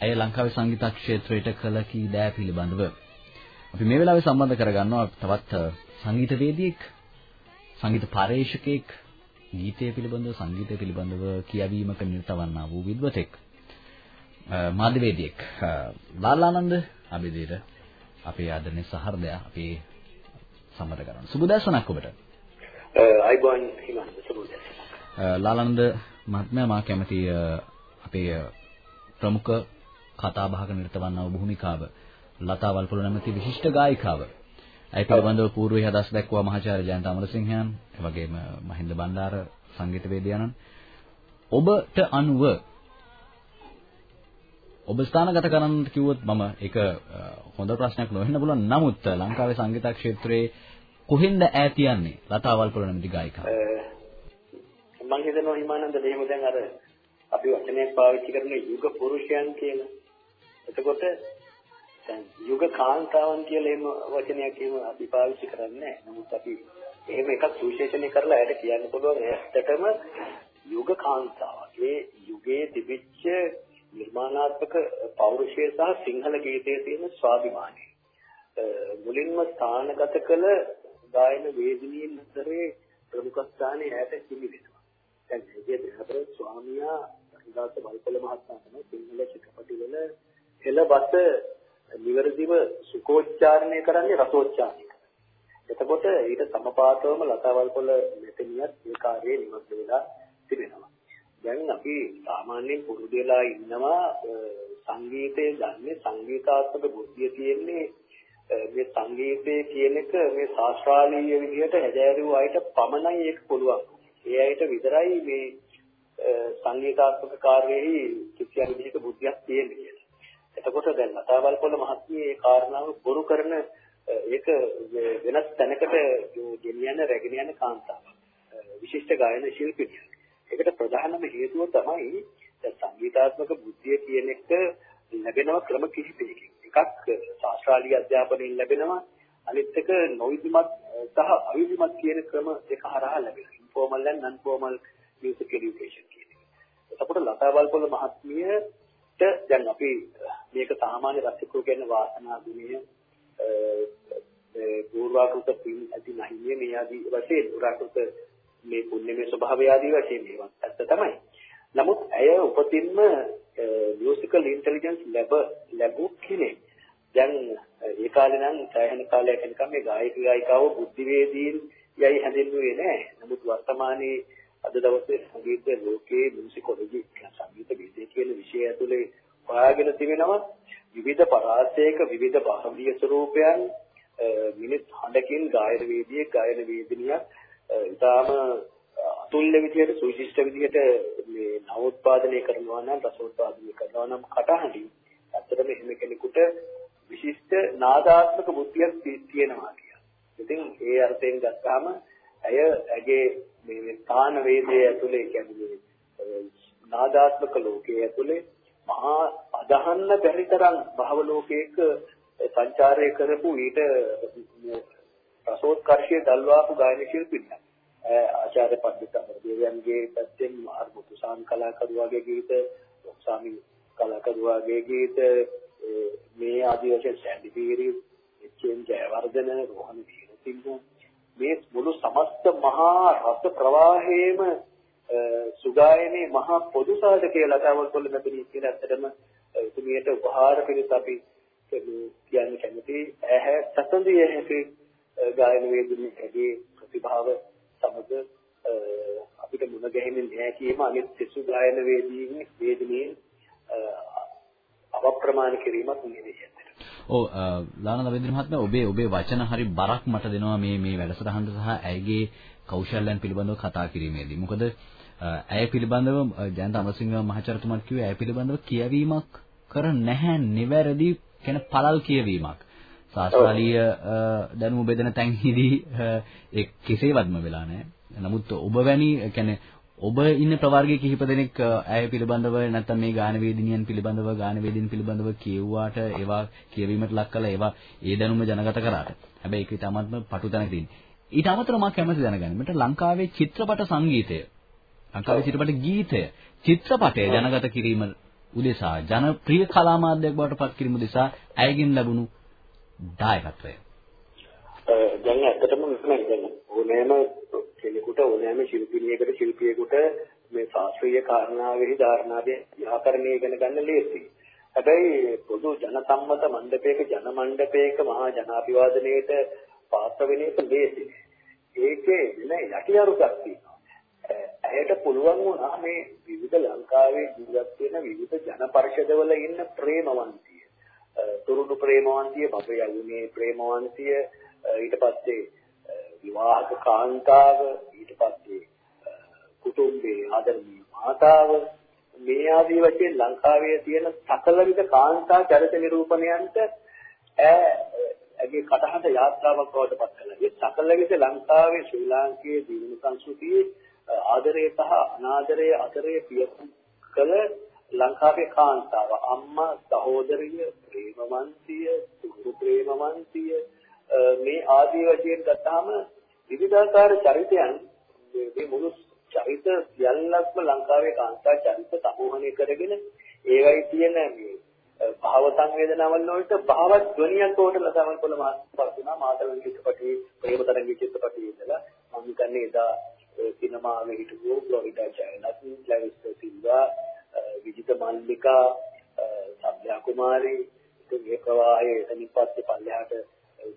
[SPEAKER 1] ඇය ලංකාවේ සංගීත ක්ෂේත්‍රයට කළ කී දෑ පිළිබඳව. අපි මේ වෙලාවේ සම්බන්ධ කරගන්නවා තවත් අ, සංගීතවේදියෙක් සංගීත පර්යේෂකෙක් ගීතය පිළිබඳව සංගීතය පිළිබඳව කියවීමක නිරත වන්නා වූ විද්වතෙක් අ, මාධ්‍යවේදියෙක් අ, ලාලානන්ද අබේදීර අපේ ආදරණීය සහෘදයා අපේ සම්මත කරනවා. සුබ දැසනක් ඔබට.
[SPEAKER 6] අයිබෝන් හිමන්ත සුබුදේ.
[SPEAKER 1] අ, ලාලනන්ද මහත්මයා මා කැමති අපේ ප්‍රමුඛ කතා බහක නිරත වන්නා වූ භූමිකාව ලතා වල්පොල නැමැති විශිෂ්ට ගායිකාව. ඒ පිළිබඳව పూర్වයේ හදස් දැක්වුවා මහාචාර්ය ජයන්ත අමරසිංහයන්, එවැගේම මහින්ද බණ්ඩාර සංගීතවේදියාණන්. ඔබට අනුව ඔබ ස්ථානගත කරන්න කිව්වොත් මම ඒක අ, හොඳ ප්‍රශ්නයක් නොවෙන්න පුළුවන්. නමුත් ලංකාවේ සංගීත ක්ෂේත්‍රයේ කොහෙන්ද ඈත යන්නේ ලතා වල්පොල නැමැති ගායිකාව?
[SPEAKER 6] මම හිතනවා හිමානන්ද මෙහෙම දැන් අර අපි වචනයක් පාවිච්චි කරන යුග පුරුෂයන් කියලා. එතකොට දැන් යුග කාන්තාවන් කියලා එහෙම වචනයක් එහෙම අපි පාවිච්චි කරන්නේ නැහැ. නමුත් අපි එහෙම එකක් සුවිශේෂණය කරලා ඇයට කියන්න පුළුවන් ඇත්තටම යුග කාන්තාවක්. ඒ යුගයේ තිබිච්ච නිර්මාණාත්මක පෞරුෂය සහ සිංහල ගීතයේ තියෙන ස්වාභිමානය. මුලින්ම ස්ථානගත කළ ගායන වේදිනියන් අතරේ ප්‍රමුඛ ස්ථානයේ ඈත හිමි වෙනවා. දැන් මේ දෙහතර ස්වාමියා හරිදාස වල්පොල මහත්මයා තමයි සිංහල චිත්‍රපටිවල හෙළබස නිවැරදිව සුකෝච්චාරණය කරන්නේ රසෝච්චාරණය කරන්නේ. එතකොට ඊට සමපාතවම ලතා වල්පොල මෙතනියත් ඒ කාර්යයේ නිමග්න වෙලා තිබෙනවා. දැන් අපි සාමාන්‍යයෙන් පුරුදු වෙලා ඉන්නවා සංගීතයේ ගන්නේ සංගීතාත්මක බුද්ධිය තියෙන්නේ මේ සංගීතය කියන එක මේ ශාස්ත්‍රාලීය විදිහට හැදෑරුව අයට පමණයි ඒක පුළුවන්. ඒ අයට විතරයි මේ සංගීතාත්මක කාර්යයේ කිසියම් විදිහක බුද්ධියක් තියෙන්නේ කියලා. එතකොට දැන් ලතාවල් පොළ මහත්මිය ඒ කාරණාව බොරු කරන ඒක වෙනස් තැනකට ගෙනියන රැගෙන යන කාන්තාවක්. විශිෂ්ට ගායන ශිල්පිනියක්. ඒකට ප්‍රධානම හේතුව තමයි සංගීතාත්මක බුද්ධිය කියන එක ලැබෙනව ක්‍රම කිහිපයකින්. එකක් ශාස්ත්‍රාලීය අධ්‍යාපනයෙන් ලැබෙනවා අනිත් එක නොවිධිමත් සහ අවිධිමත් කියන ක්‍රම දෙක හරහා ලැබෙනවා. Informal and non formal music education කියන එක. එතකොට ලතාවල් පොළ මහත්මියට දැන් අපි මේක සාමාන්‍ය රසිකෝ කියන වාසනා ගුණය පූර්වාකෘත පින් ඇති නැහිමේ මේ ආදී වශයෙන් පුරාකෘත මේ පුණ්‍යමය ස්වභාවය ආදී වශයෙන් මේවත් ඇත්ත තමයි. නමුත් ඇය උපතින්ම මියුසිකල් ඉන්ටෙලිජන්ස් ලැබ ලැබු කෙනෙක්. දැන් ඒ කාලේ නම් සෑහෙන කාලයක් යනකම් මේ ගායක ගායිකාවෝ බුද්ධිවේදීන් යයි හැඳින්වුවේ නැහැ. නමුත් වර්තමානයේ අද දවසේ සංගීත ලෝකයේ මියුසිකොලොජි සංගීත විද්‍යාව කියන විෂය ඇතුලේ හොයාගෙන තිබෙනවා විවිධ පරාසයක විවිධ භාවීය ස්වරූපයන් මිනිත් හඬකින් ගායන වේදියේ ගායන වේදිනියක් ඊටාම අතුල්‍ය විදියට සුවිශිෂ්ට විදියට මේ නවෝත්පාදනය කරනවා නම් රසෝත්පාදනය කරනවා නම් කටහඬින් ඇත්තටම එහෙම කෙනෙකුට විශිෂ්ට නාදාත්මක බුද්ධියක් තියෙනවා කියලා. ඉතින් ඒ අර්ථයෙන් ගත්තාම ඇය ඇගේ මේ තාන වේදයේ ඇතුලේ කියන්නේ නාදාත්මක ලෝකයේ ඇතුලේ මහා අදහන්න බැරි තරම් භව ලෝකයක සංචාරය කරපු ඊට රසෝත්කර්ෂයේ දල්වාපු ගායන ශිල්පිනියක්. ආචාර්ය පඬිත් අමරදේවයන්ගේ පැත්තෙන් අර්බුතු සාම් කලාකරුවාගේ ගීත, සාමි කලාකරුවාගේ ගීත මේ ආදී වශයෙන් සැන්ඩි පීරි, එච්.එම්. ජයවර්ධන, රෝහණ වීරසිංහ මේ මුළු සමස්ත මහා රස ප්‍රවාහයේම සුගායනේ මහා පොදු සාධකයේ ලතාවල් පොළ මෙතන කියන ඇත්තටම එතුමියට උපහාර පිළිස අපි කියන්නේ කැමති ඇහැ සසඳිය හැකි ගායන වේදිකාවේ ප්‍රතිභාව සමග අපිට මුණ ගැහෙන්නේ නැහැ කියම අනිත් සිසු ගායන වේදීන් වේදිනේ අවප්‍රමාණ කිරීමක් නෙවෙයි
[SPEAKER 1] ඔව් ලානන්ද රවීන්ද්‍ර මහත්මයා ඔබේ ඔබේ වචන හරි බරක් මට දෙනවා මේ මේ වැඩසටහනට සහ ඇයගේ කෞශල්‍යයන් පිළිබඳව කතා කිරීමේදී. මොකද ඇය පිළිබඳව ජයන්ත අමරසිංහ මහචාර්යතුමා කිව්වේ ඇය පිළිබඳව කියවීමක් කර නැහැ නිවැරදි කියන පළල් කියවීමක්. ශාස්ත්‍රීය දැනුම බෙදෙන තැන්හිදී ඒ කෙසේවත්ම වෙලා නැහැ. නමුත් ඔබ වැනි කියන්නේ ඔබ ඉන්න ප්‍රවර්ගයේ කිහිප දෙනෙක් ඇය පිළිබඳව නැත්නම් මේ ගාන වේදිනියන් පිළිබඳව ගාන වේදින් පිළිබඳව කියුවාට ඒවා කියවීමට ලක් කළා ඒවා ඒ දැනුම ජනගත කරාට. හැබැයි ඒක ඊටමත්ම පටු තැනක තියෙනවා. ඊට අමතරව මම කැමති දැනගන්න. මට ලංකාවේ චිත්‍රපට සංගීතය ලංකාවේ චිත්‍රපට ගීතය චිත්‍රපටය ජනගත කිරීම උදෙසා ජනප්‍රිය කලා මාධ්‍යයක් බවට පත් කිරීම උදෙසා ඇයගෙන් ලැබුණු දායකත්වය.
[SPEAKER 6] දැන් ඇත්තටම මෙහෙමයි දැන් ඕනෑම කෙනෙකුට ඕනෑම ශිල්පිනියකට ශිල්පියෙකුට මේ ශාස්ත්‍රීය කාරණාවෙහි ධාරණාවේ ව්‍යාකරණය ඉගෙන ගන්න ලේසියි. හැබැයි පොදු ජනසම්මත මණ්ඩපයක ජන මණ්ඩපයක මහා ජනාභිවාදනයේට පාත්‍ර වෙන එක ලේසි. ඒකේ වෙන යටිඅරුකක් තියෙනවා. ඇයට පුළුවන් වුණා මේ විවිධ ලංකාවේ ජීවත් වෙන විවිධ ජන පරිෂදවල ඉන්න ප්‍රේමවන්තිය. තුරුණු ප්‍රේමවන්තිය, බබ යන්නේ ප්‍රේමවන්තිය ඊට පස්සේ විවාහක කාන්තාව ඊට පස්සේ කුටුම්බේ ආදරණීය මාතාව මේ ආදී වශයෙන් ලංකාවේ තියෙන සකල විද කාන්තා චරිත නිරූපණයන්ට ඇගේ කටහඬ යාත්‍රාවක් බවට පත් කළා. ඒ සකල විද ලංකාවේ ශ්‍රී ලාංකීය ජීවන සංස්කෘතියේ ආදරය සහ අනාදරය අතරේ පියපු කළ ලංකාවේ කාන්තාව. අම්මා සහෝදරිය ප්‍රේමවන්තිය සුදු ප්‍රේමවන්තිය මේ ආදී වශයෙන් ගත්තාම විවිධාකාර චරිතයන් මේ මුළු චරිත සියල්ලක්ම ලංකාවේ කාන්තා චරිත සමූහණය කරගෙන ඒවයි තියෙන මේ භාව සංවේදනාවල් වලට භාව ධ්වනියක් උඩ ලතාවන් කොළ මාස්පත් වුණා මාතලන් චිත්‍රපටයේ ප්‍රේමතරංගී චිත්‍රපටයේ ඉඳලා මම හිතන්නේ එදා සිනමාවේ හිටපු ෆ්ලොරිඩා ජයලත් ලැවිස්ටර් සිල්වා විජිත මල්ලිකා සබ්‍යා කුමාරී ඉතින් මේ ප්‍රවාහයේ එතනින් පස්සේ පල්ලෙහාට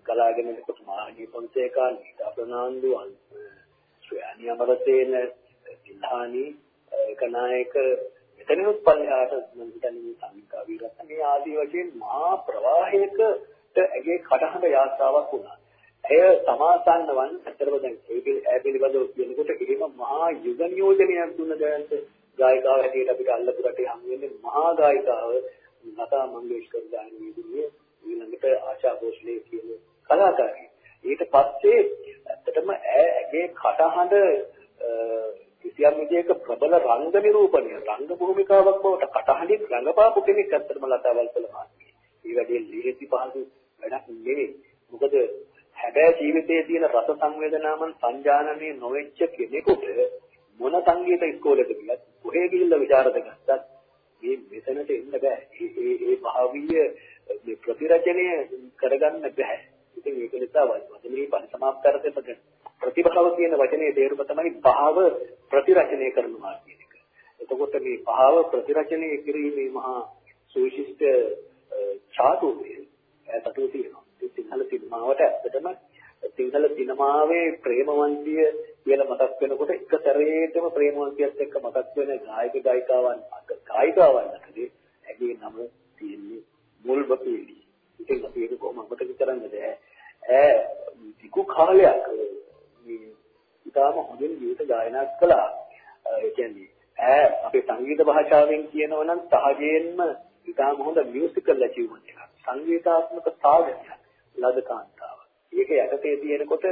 [SPEAKER 6] ගලාගෙන එනකොට මාහී පොන්සේකා නීතා ප්‍රනාන්දු ශ්‍රේණි අමරසේන සිල්හානි ඒකනායක එතනිනුත් පල්ලෙහාට මම හිතන්නේ සංකා වීරත්න මේ ආදී වශයෙන් මහා ප්‍රවාහයකට ඇගේ කටහඬ යාත්‍රාවක් වුණා. එය සමාසන්න වන් අතරම දැන් ඒ පිළිබඳව කියනකොට එහෙම මහා යුග නියෝජනයක් දුන්න දැනට ගායිකාව හැටියට අපිට අල්ලපු රටේ හම් වෙන්නේ මහා ගායිකාව ලතා මංගেশකර දානීදුවේ ඊළඟට ආශා භෝස්ලේ කියන කලාකාරිය. ඊට පස්සේ ඇත්තටම ඇගේ කටහඬ කිසියම් විදිහක ප්‍රබල රංග නිරූපණය රංග භූමිකාවක් බවට කටහඬින් රඟපාපු කෙනෙක් ඇත්තටම ලතා වල්පල මහත්මිය. ඒ වැඩේ ලිහිති පහසු වැඩක් නෙවෙයි. මොකද හැබැයි ජීවිතයේ තියෙන රස සංවේදනාවන් සංජානනයේ නොවෙච්ච කෙනෙකුට මොන සංගීත ඉස්කෝලේට ගියත් කොහේ ගිහිල්ලා විචාරද ගත්තත් මේ මෙතනට එන්න බෑ. ඒ ඒ ඒ භාවීය මේ ප්‍රතිරචනය කරගන්න බෑ. ඉතින් ඒක නිසා වචනේ පරිසමාප්ත කරතේ ප්‍රතිභාව කියන වචනේ තේරුම තමයි භාව ප්‍රතිරචනය කරනවා කියන එක. එතකොට මේ භාව ප්‍රතිරචනය කිරීමේ මහා සුවිශිෂ්ට චාතුර්ය ඇතටු තියෙනවා. සිංහල සිනමාවට ඇත්තටම සිංහල සිනමාවේ ප්‍රේමවන්තිය කියලා මතක් වෙනකොට එක සැරේටම ප්‍රේමවන්තියත් එක්ක මතක් වෙන ගායක ගායිකාවන් ගායිකාවන් අතරේ ඇගේ නම තියෙන්නේ මුල්ම පීඩි. ඉතින් අපි ඒක කොහොම අමතක කරන්නද? ඈ ටිකු කාලයක් මේ ඉතාලම හොඳින් ගීත ගායනා කළා. ඒ කියන්නේ ඈ අපේ සංගීත භාෂාවෙන් කියනවා නම් සහජයෙන්ම ඉතාලම හොඳ මියුසිකල් ඇචීව්මන්ට් එකක්. සංගීතාත්මක සාධනයක්. ලද කාන්තාව. ඒක යටතේ තියෙනකොට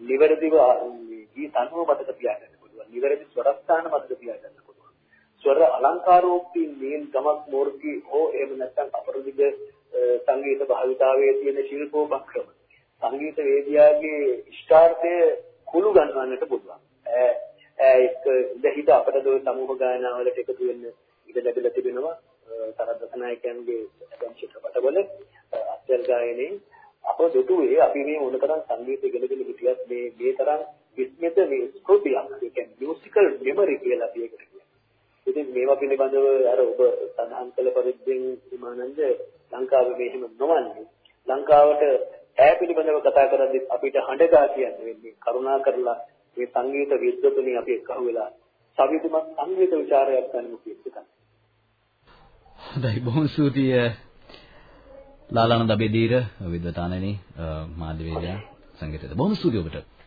[SPEAKER 6] නිවැරදිව ගී තනුව මතක තියාගන්න පුළුවන්. නිවැරදි ස්වරස්ථාන මතක තියාගන්න පුළුවන්. ස්වර අලංකාරෝක්ති මේන් ගමක් මූර්ති හෝ එහෙම නැත්නම් අපරදිග සංගීත භාවිතාවේ තියෙන ශිල්පෝපක්‍රම. සංගීත වේදිකාවේ ඉෂ්ටාර්ථය කුළු ගන්නවන්නට පුළුවන්. ඈ එක් ඉඳහිට අපට දෝ සමූහ ගායනාවලට එකතු වෙන්න ඉඩ ලැබිලා තිබෙනවා. තරද්දස නායකයන්ගේ දැන් චිත්‍රපටවල අත්‍යල් ගායනයේ අප දුටුවේ අපි මේ මොනතරම් සංගීත ඉගෙනගෙන හිටියත් මේ මේ තරම් විස්මිත මේ ස්කෘතියක් ඒ කියන්නේ මියුසිකල් මෙමරි කියලා අපි ඒකට කියනවා. ඉතින් මේවා පිළිබඳව අර ඔබ සඳහන් කළ පරිද්දෙන් විමානන්ද ලංකාවේ මේ එහෙම නොවන්නේ. ලංකාවට ඈ පිළිබඳව කතා කරද්දී අපිට හඬගා කියන්නේ වෙන්නේ කරුණා කරලා මේ සංගීත විද්වතුනි අපි එක්කහුවෙලා සවිතුමත් සංගීත ਵਿਚාරයක් ගන්නමු කියන එක.
[SPEAKER 1] හොඳයි බොහොම ස්තුතියි ලාලානන්ද බෙදීර විද්වතානනි මාධ්‍යවේදයා සංගීතද බොහොම ස්තුතියි ඔබට.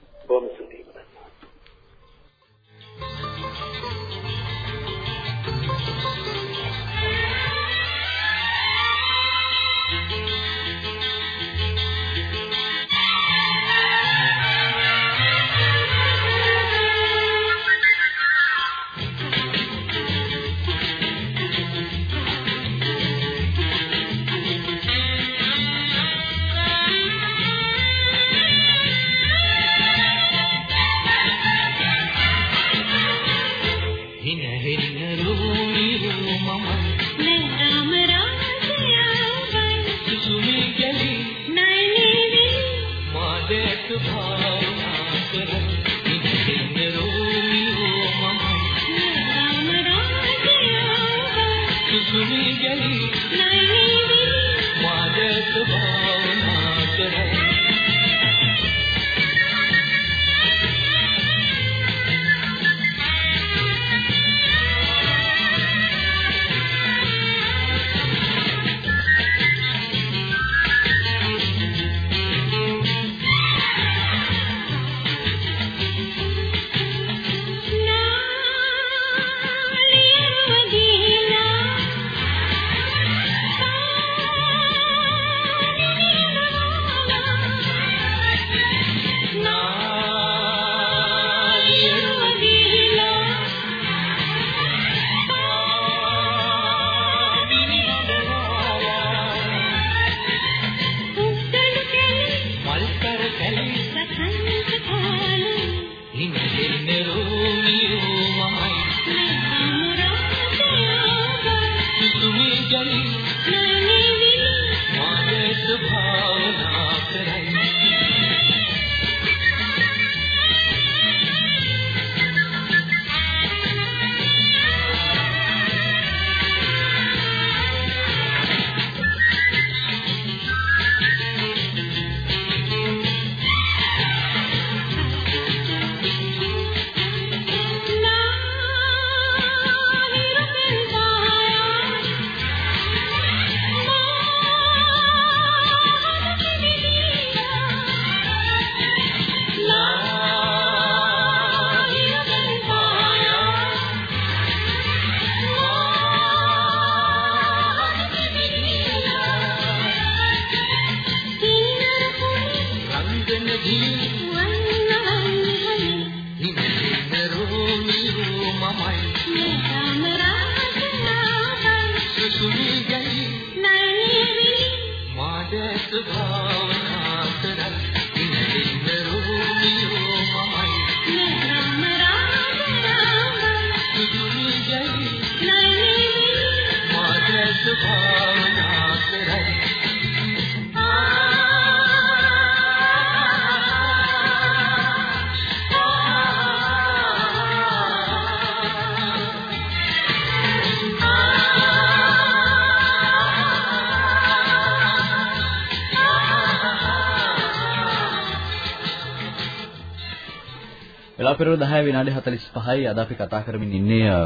[SPEAKER 1] වෙලා පෙරව 10 විනාඩි 45යි අද අපි කතා කරමින් ඉන්නේ අ,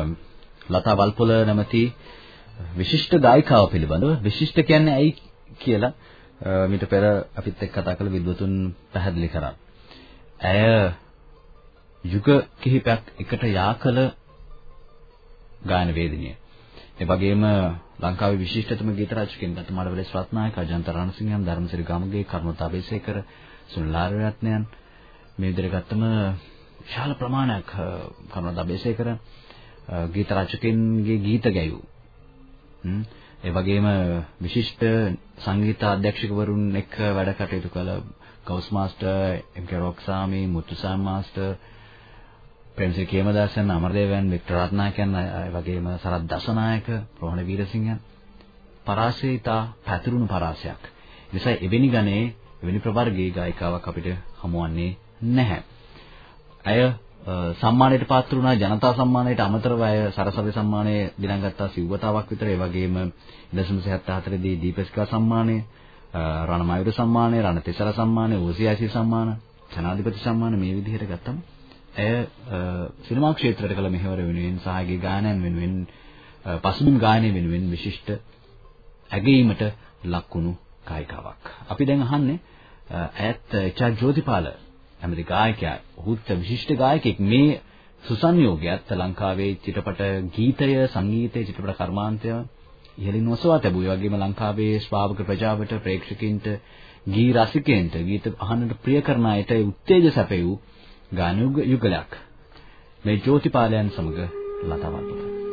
[SPEAKER 1] ලතා වල්පොල නැමැති විශිෂ්ට ගායිකාව පිළිබඳව විශිෂ්ට කියන්නේ ඇයි කියලා අ, මීට පෙර අපිත් එක්ක කතා කළ විද්වතුන් පැහැදිලි කරා. ඇය යුග කිහිපයක් එකට යා කළ ගායන වේදිනිය. ඒ වගේම ලංකාවේ විශිෂ්ටතම ගීත රචකයන් ගතමාඩවලේ ස්වත්නායක අජන්ත රණසිංහන් ධර්මසිරි ගමගේ කරුණතා බේසේකර සුනිල් ආරයත්නයන් මේ විදිහට ගත්තම විශාල ප්‍රමාණයක් අ, කරුණතා බේසේකර අ, ගීත රචකයන්ගේ ගීත ගැයූ හ්ම්. ඒ වගේම විශිෂ්ට සංගීත අධ්‍යක්ෂකවරුන් එක්ක වැඩ කටයුතු කළ Ghouse master MK Rocksamy Muthusamy master Premasiri කේමදාසයන් අමරදේවයන් වික්ටර් රත්නායකයන් ඒ වගේම සරත් දසනායක රෝහණ වීරසිංහන් පරාසීතා පැතිරුණු පරාසයක්. නිසා එවැනි ගණේ එවැනි ප්‍රවර්ගයේ ගායිකාවක් අපිට හමුවන්නේ නැහැ. ඇය අ, සම්මානයට පාත්‍ර වුණා ජනතා සම්මානයට අමතරව ඇය සරසවි සම්මානය දිනගත්තා සිව්වතාවක් විතර ඒ වගේම 1974 දී දීපස්කා සම්මානය අ, රණමයුර සම්මානය රණතිසර සම්මානය ඕසියාසි සම්මාන ජනාධිපති සම්මාන මේ විදිහට ගත්තම ඇය අ, සිනමා ක්ෂේත්‍රයට කළ මෙහෙවර වෙනුවෙන් සහායකී ගායනයන් වෙනුවෙන් අ, පසුබිම් ගායනය වෙනුවෙන් විශිෂ්ට ඇගීමට ලක්වුණු ගායිකාවක්. අපි දැන් අහන්නේ අ, ඇයත් එච්.ආර්. ජෝතිපාල ඇමති ගායකයා. ඔහුත් විශිෂ්ට ගායකයෙක්. මේ සුසංයෝගයත් ලංකාවේ චිත්‍රපට ගීතය, සංගීතය, චිත්‍රපට කර්මාන්තය ඉහළින් ඔසවා තිබුණේ. ඒ වගේම ලංකාවේ ස්වාභාවික ප්‍රජාවට, ප්‍රේක්ෂකයින්ට, ගී රසිකයින්ට, ගීත අහන්නට ප්‍රිය කරන අයට උත්තේජ සැපයූ ගාන යුග- යුගලයක්. මේ ජෝතිපාලයන් සමග ලතාවල්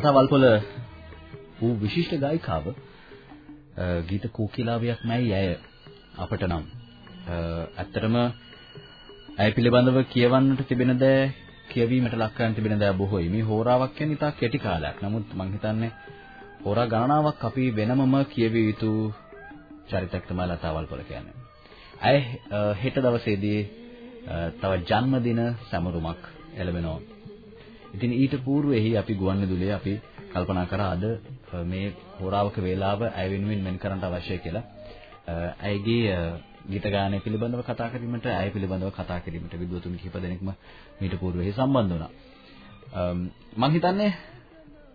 [SPEAKER 1] ලතා වල්පොල වූ විශිෂ්ට ගායිකාව අ, ගීත කෝකිලාවයක්මයි ඇය අපට නම් අ, ඇත්තටම ඇය පිළිබඳව කියවන්නට තිබෙන දෑ කියවීමට ලක් කරන් තිබෙන දෑ බොහෝයි. මේ හෝරාවක් කියන්නේ ඉතා කෙටි කාලයක්. නමුත් මම හිතන්නේ හෝරා ගණනාවක් අපි වෙනමම කියවිය යුතු චරිතයක් තමයි ලතා වල්පොල කියන්නේ. ඇය අ, හෙට දවසේදී අ, තව ජන්මදින සැමරුමක් එළඹෙනවා. ඉතින් ඊට పూర్වෙහි අපි ගුවන්විදුලියේ අපි කල්පනා කරා අද මේ හෝරාවක වේලාව ඇය වෙනුවෙන් මෙන් කරන්න අවශ්‍ය කියලා. ඇයගේ ගීත ගායනය පිළිබඳව කතා කිරීමට ඇය පිළිබඳව කතා කිරීමට විද්වතුන් කිහිප දෙනෙක්ම මීට పూర్වෙහි සම්බන්ධ වුණා. මම හිතන්නේ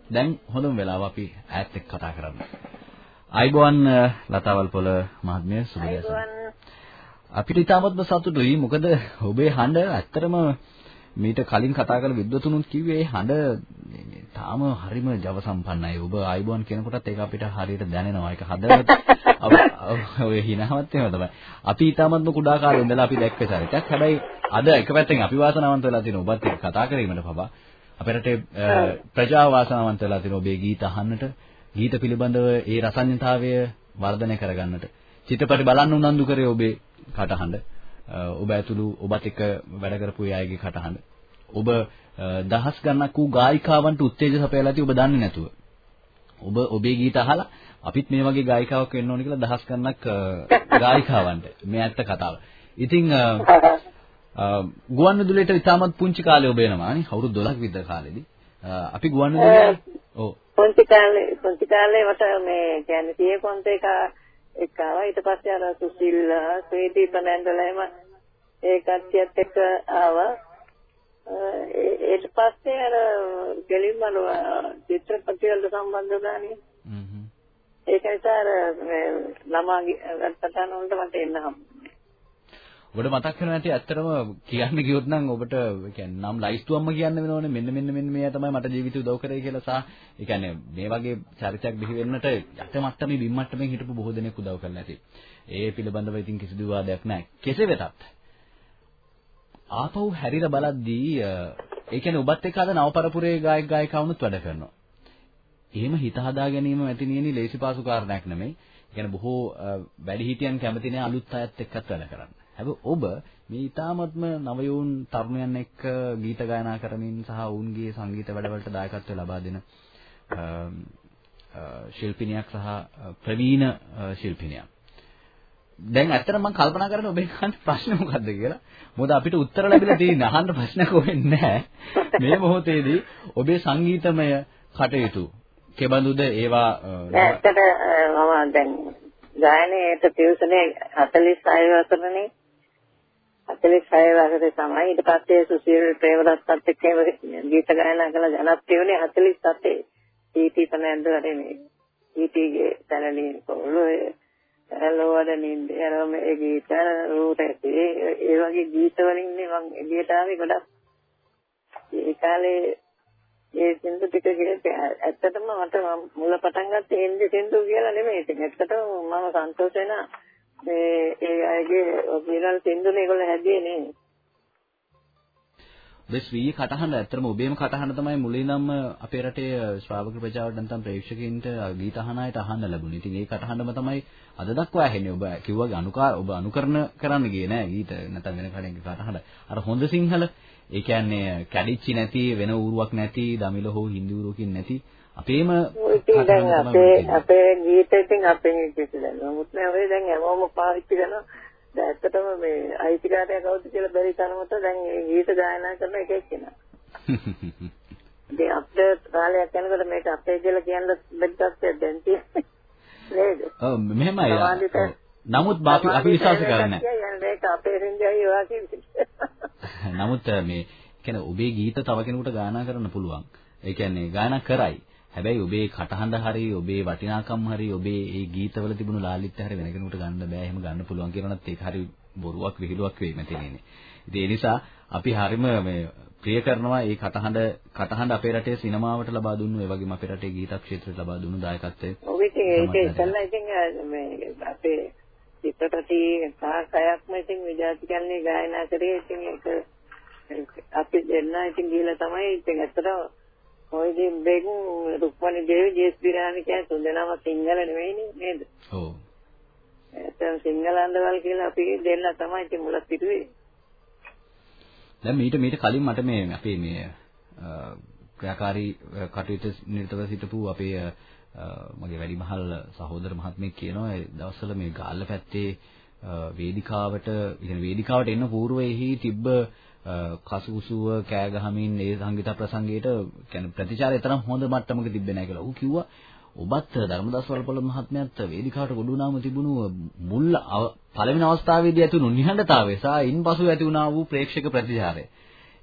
[SPEAKER 1] දැන් හොඳම වෙලාව අපි ඇයත් එක්ක කතා කරන්න. අයිබෝන් ලතාවල් පොළ මහත්මිය සුබ දවසක්. අපිට ඉතාමත්ම සතුටුයි මොකද ඔබේ හඬ ඇත්තටම මීට කලින් කතා කරලා විද්වතුනුත් කිව්වේ ඒ හඬ තාම හරිම ජව සම්පන්නයි. ඔබ ආයිබෝන් කියනකොටත් ඒක අපිට හරියට දැනෙනවා. ඒක හදවත ඔය හිනාවත් එහෙම තමයි. අපි ඉතාමත්ම කුඩා කාලේ ඉඳලා අපි දැක්ක චරිතයක්. හැබැයි අද එක පැත්තෙන් අපි වාසනාවන්ත වෙලා තියෙන ඔබත් එක්ක කතා කිරීමට පවා අපේ රටේ ප්‍රජාව වාසනාවන්ත වෙලා තියෙන ඔබේ ගීත අහන්නට, ගීත පිළිබඳව ඒ රසඥතාවය වර්ධනය කරගන්නට, චිත්‍රපටි බලන්න උනන්දු කරේ ඔබේ කටහඬ. ඔබ ඇතුළු ඔබත් එක්ක වැඩ කරපු අයගේ කටහඬ. ඔබ දහස් ගණනක් වූ ගායිකාවන්ට උත්තේජ සපයලා ඇති ඔබ දන්නේ නැතුව. ඔබ ඔබේ ගීත අහලා අපිත් මේ වගේ ගායිකාවක් වෙන්න ඕන කියලා දහස් ගණනක් ගායිකාවන්ට මේ ඇත්ත කතාව. ඉතින් අ, ගුවන්විදුලියට ඉතාමත් පුංචි කාලේ ඔබ එනවා නේ අවුරුදු 12ක් විතර කාලෙදී. අපි ගුවන්විදුලිය ඔව්
[SPEAKER 7] පොන්ති කාලේ පොන්ති කාලේ මට මේ කියන්නේ සිය කොන්ත එක එක ආවා ඊට පස්සේ අර සුසිල් ස්වීටි පනන්දලා එම ඒ කට්ටියත් එක්ක ආවා ඊට පස්සේ අර ගෙලින්ම අර චිත්‍රපටි වලට සම්බන්ධ
[SPEAKER 1] හ්ම්
[SPEAKER 7] ඒක නිසා අර මේ ළමාගේ වැඩසටහන වලට මට එන්න හම්බුනේ
[SPEAKER 1] ඔබට මතක් වෙනවා නැති ඇත්තටම කියන්න ගියොත් නම් ඔබට ඒ කියන්නේ නම් ලයිස්තුවම්ම කියන්න වෙනවනේ මෙන්න මෙන්න මෙන්න මේ තමයි මට ජීවිතය උදව් කරේ කියලා සහ ඒ කියන්නේ මේ වගේ චරිතයක් බිහි වෙන්නට යට මට්ටමේ බිම් මට්ටමේ හිටපු බොහෝ දෙනෙක් උදව් කරලා ඇති. ඒ පිළිබඳව ඉතින් කිසිදු විවාදයක් නැහැ. කෙසේ වෙතත් ආපහු හැරිලා බලද්දී අ, ඒ කියන්නේ ඔබත් එක්ක අද නවපරපුරේ ගායක ගායිකාවුනුත් වැඩ කරනවා. එහෙම හිත හදා ගැනීම ඇතිනියනි ලේසි පාසු කාරණයක් නෙමෙයි. ඒ කියන්නේ බොහෝ අ, වැඩිහිටියන් කැමති නැහැ අලුත් අයත් එක්කත් වැඩ කරන්න. හැබැයි ඔබ මේ ඊ타මත්ම නවයෝන් තරුණයන් එක්ක ගීත ගායනා කරමින් සහ ඔවුන්ගේ සංගීත වැඩවලට දායකත්වය ලබා දෙන අම්, අ, ශිල්පිනියක් සහ අ, ප්‍රවීණ අ, ශිල්පිනියක්. දැන් ඇත්තටම මම කල්පනා කරන්නේ ඔබේ අහන්න ප්‍රශ්නේ මොකද්ද කියලා. මොකද අපිට උත්තර ලැබිලා තියෙන අහන්න ප්‍රශ්නයක් වෙන්නේ නැහැ. මේ මොහොතේදී ඔබේ සංගීතමය කටයුතු කෙබඳුද ඒවා අ,
[SPEAKER 7] ඇත්තට අ, මම දැන් ගායනයේට ටියුෂනේ 46 වසරනේ 46 වසරේ තමයි. ඊට පස්සේ සුශීල් ප්‍රේමදත්තත් එක්ක එහෙම ගීත ගායනා කළ ජනප්‍රිය වුණේ 47 ඊටි තමයි වරේ මේ ඊටිගේ තනලින් කොළොය ඇලවඩ නින්ද යනවා මේ ගීත රූට ඒ ඒ වගේ ගීත වලින් නේ මම එළියට ආවේ ගොඩක්. ඒ කාලේ ඒ සින්දු ටික කියලා ඇත්තටම මට මම මුල පටන් ගත්තේ හින්දි සින්දු කියලා නෙමෙයි. ඉතින් ඇත්තටම මම සන්තෝෂ වෙනා මේ ඒ අයගේ ඔරිජිනල් සින්දුනේ ඒගොල්ලෝ හැදුවේ නේ.
[SPEAKER 1] ඔබේ ස්වීය කටහඬ ඇත්තටම ඔබේම කටහඬ තමයි මුලින්ම අපේ රටේ ශ්‍රාවක ප්‍රජාවට නැත්නම් ප්‍රේක්ෂකයින්ට ගීත අහන අයට අහන්න ලැබුණේ. ඉතින් ඒ කටහඬම තමයි අද දක්වා ඇහෙන්නේ. ඔබ කිව්වාගේ අනුකාර ඔබ අනුකරණ කරන්න ගියේ නෑ ගීත නැත්නම් වෙන කඩේක කටහඬ. අර හොඳ සිංහල ඒ කියන්නේ කැඩිච්චි නැති වෙන ඌරුවක් නැති දමිල හෝ හින්දි ඌරුවකින් නැති අපේම
[SPEAKER 7] ඉතින් අපේ. අපේ ගීත ඉතින් අපේ කිසි දැන් නමුත් නෑ ඔය දැන් හැමෝම පාවිච්චි කරනවා. දැන් ඇත්තටම මේ අයිතිකාරය කවුද කියලා බැරි තරමට දැන් මේ ගීත ගායනා කරන එක එක්කෙනා. ඉතින් අපේ කාලයක් යනකොට මේක අපේ කියලා කියන්න තත්ත්වයක් දැන් තියෙන්නේ. නේද?
[SPEAKER 1] ඔව් මෙහෙමයි. නමුත් අපි අපි විශ්වාස කරන්නේ නැහැ.
[SPEAKER 7] මේක අපේ රින්ජයි වාකි
[SPEAKER 1] නමුත් මේ කියන්නේ ඔබේ ගීත තව කෙනෙකුට ගායනා කරන්න පුළුවන්. ඒ කියන්නේ ගායනා කරයි. හැබැයි ඔබේ කටහඬ හරි ඔබේ වටිනාකම් හරි ඔබේ ඒ ගීතවල තිබුණු ලාලිත්‍ය හරි වෙන කෙනෙකුට ගන්න බෑ එහෙම ගන්න පුළුවන් කියනොත් ඒක හරි බොරුවක් විහිළුවක් වෙයි මෙතනනේ. ඉතින් ඒ නිසා අපි හරිම මේ ප්‍රිය කරනවා මේ කටහඬ කටහඬ අපේ රටේ සිනමාවට ලබා දුන්නු ඒ වගේම අපේ රටේ ගීත ක්ෂේත්‍රයට ලබා දුන්නු දායකත්වය.
[SPEAKER 7] ඔව් ඉතින් ඒක ඉතල්ලා ඉතින් මේ අපේ චිත්‍රපටි සාහසයක්ම ඉතින් විජාතිකන්නේ ගායනා කරේ ඉතින් ඒක අපි දෙන්න ඉතින් ගිහලා තමයි ඉතින් ඇත්තටම ඔය ඉතින් බෙන් රුක්මනි දේවි ජේස් බිරානි කියන තුන්දෙනාම සිංහල නෙවෙයිනේ නේද?
[SPEAKER 1] ඔව්.
[SPEAKER 7] ඇත්තටම සිංහල අන්දවල් කියලා අපි දෙන්න තමයි ඉතින් මුලක් පිටුවේ.
[SPEAKER 1] දැන් මීට මීට කලින් මට මේ අපේ මේ ක්‍රියාකාරී කටයුතු නිරතව සිටපු අපේ මගේ වැඩිමහල් සහෝදර මහත්මයෙක් කියනවා ඒ දවස්වල මේ ගාල්ල පැත්තේ වේදිකාවට ඉතින් වේදිකාවට එන්න పూర్වෙහි තිබ්බ කසුසුව කෑ ගහමින් ඒ සංගීත ප්‍රසංගයට කියන්නේ ප්‍රතිචාරය තරම් හොඳ මට්ටමක තිබ්බේ නැහැ කියලා. ඌ කිව්වා ඔබත් ධර්මදාස් වල්පොළ මහත්මයාත් වේදිකාවට ගොඩ වුණාම තිබුණු මුල් පළවෙනි අවස්ථාවේදී ඇති වුණු නිහඬතාවය සහ ඉන්පසු ඇති වුණා වූ ප්‍රේක්ෂක ප්‍රතිචාරය.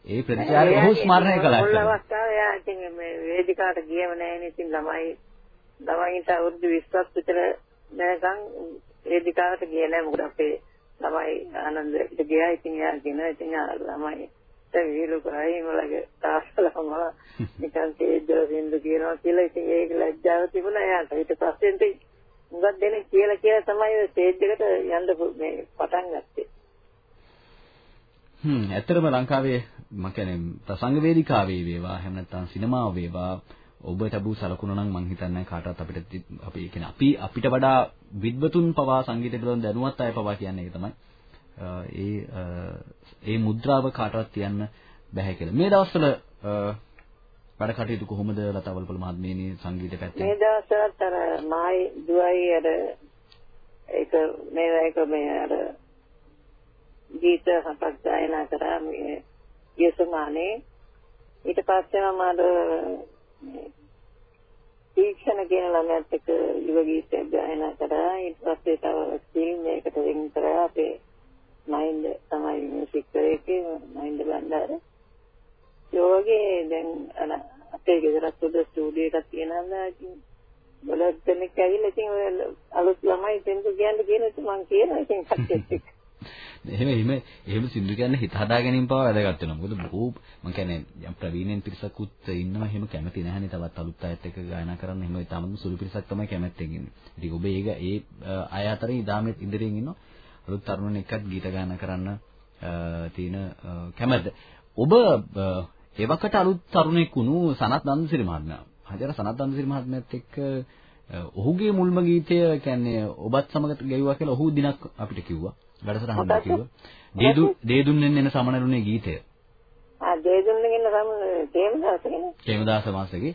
[SPEAKER 1] ඒ ප්‍රතිචාරය ඔහු ස්මරණය කළා.
[SPEAKER 7] මුල් අවස්ථාවේ යා ඉතින් මේ වේදිකාවට ගියම නැහැ නේ ඉතින් ළමයි ළමයින්ට අවුරුදු 20ක් විතර දැනගන් වේදිකාවට ගියේ නැහැ මොකද අපේ ළමයි ආනන්දට ගියා. ඉතින් යා කියන ඉතින් ළමයි. විහිළු කරයි මලගේ තාස්සලම නිකන් තේජ්ජල සින්දු කියනවා කියලා. ඉතින් ඒක ලැජ්ජාව තිබුණා. එයාට ඊට පස්සේ ඉතින් මුගක් දෙනෙක් කියලා කියලා තමයි ඔය ස්ටේජ් එකට යන්න මේ පටන් ගත්තේ.
[SPEAKER 1] හ්ම්. ඇත්තටම ලංකාවේ මම කියන්නේ ප්‍රසංග වේදිකාවේ වේවා එහෙම නැත්නම් සිනමාව වේවා ඔබ ලැබූ සලකුණ නම් මම හිතන්නේ කාටවත් අපිට අපි කියන්නේ අපි අපිට වඩා විද්වතුන් පවා සංගීතය පිළිබඳ දැනුවත් අය පවා කියන්නේ ඒක තමයි. ඒ ඒ මුද්‍රාව කාටවත් තියන්න බෑ කියලා. මේ දවස්වල වැඩ කටයුතු කොහොමද ලතාවල්පොළ මහත්මියනි සංගීත පැත්තේ?
[SPEAKER 7] මේ දවස්වලත් අර මායි දුවයි අර ඒක මේ ඒක මේ අර ගීත හතක් ගායනා කරා මේ යසමානේ ඊට පස්සේ මම අර තීක්ෂණ කියන ළමයාත් එක්ක යුව ගීතයක් ගායනා කරා. ඊට පස්සේ තව ෆිල්ම් එකකට වෙන් කරා. අපේ මයින්ඩ් තමයි මියුසික් කරේ මයින්ඩ් බණ්ඩාර. යෝගේ දැන් අර අපේ ගෙදරත් උඩ ස්ටුඩියෝ එකක් තියෙනවා. ඉතින් බලත් දෙනෙක් ඇවිල්ලා ඉතින් ඔය අලුත් ළමයි දෙන්න කියන්නේ කියන ඉතින් මං කියනවා. ඉතින් කට්ටියත් එක්ක.
[SPEAKER 1] එහෙම එහෙම එහෙම සින්දු කියන්නේ හිත හදා ගැනීම පවා වැදගත් වෙනවා. මොකද බොහෝ මම කියන්නේ යම් ප්‍රවීණෙන් පිරිසකුත් ඉන්නවා එහෙම කැමති නැහැනේ තවත් අලුත් අයත් එක්ක ගායනා කරන්න. එහෙම තාමත් සුළු පිරිසක් තමයි කැමැත්තෙන් ඉන්නේ. ඉතින් ඔබ ඒක ඒ අය අතරින් ඉදාමෙත් ඉදිරියෙන් ඉන්නවා. අලුත් තරුණ එක්කත් ගීත ගායනා කරන්න තියෙන කැමැත්ත. ඔබ එවකට අලුත් තරුණෙක් වුණු සනත් නන්දසිරි මහත්මයා. හතර සනත් නන්දසිරි මහත්මයාත් එක්ක ඔහුගේ මුල්ම ගීතය කියන්නේ ඔබත් සමග ගැයුවා කියලා ඔහු දිනක් අපිට කිව්වා. වැඩසටහන කිව්වා. දේදු දේදුන්නෙන් එන සමනරුනේ ගීතය.
[SPEAKER 7] ආ දේදුන්නෙන් එන සමන තේමදාසනේ.
[SPEAKER 1] තේමදාස මාසගේ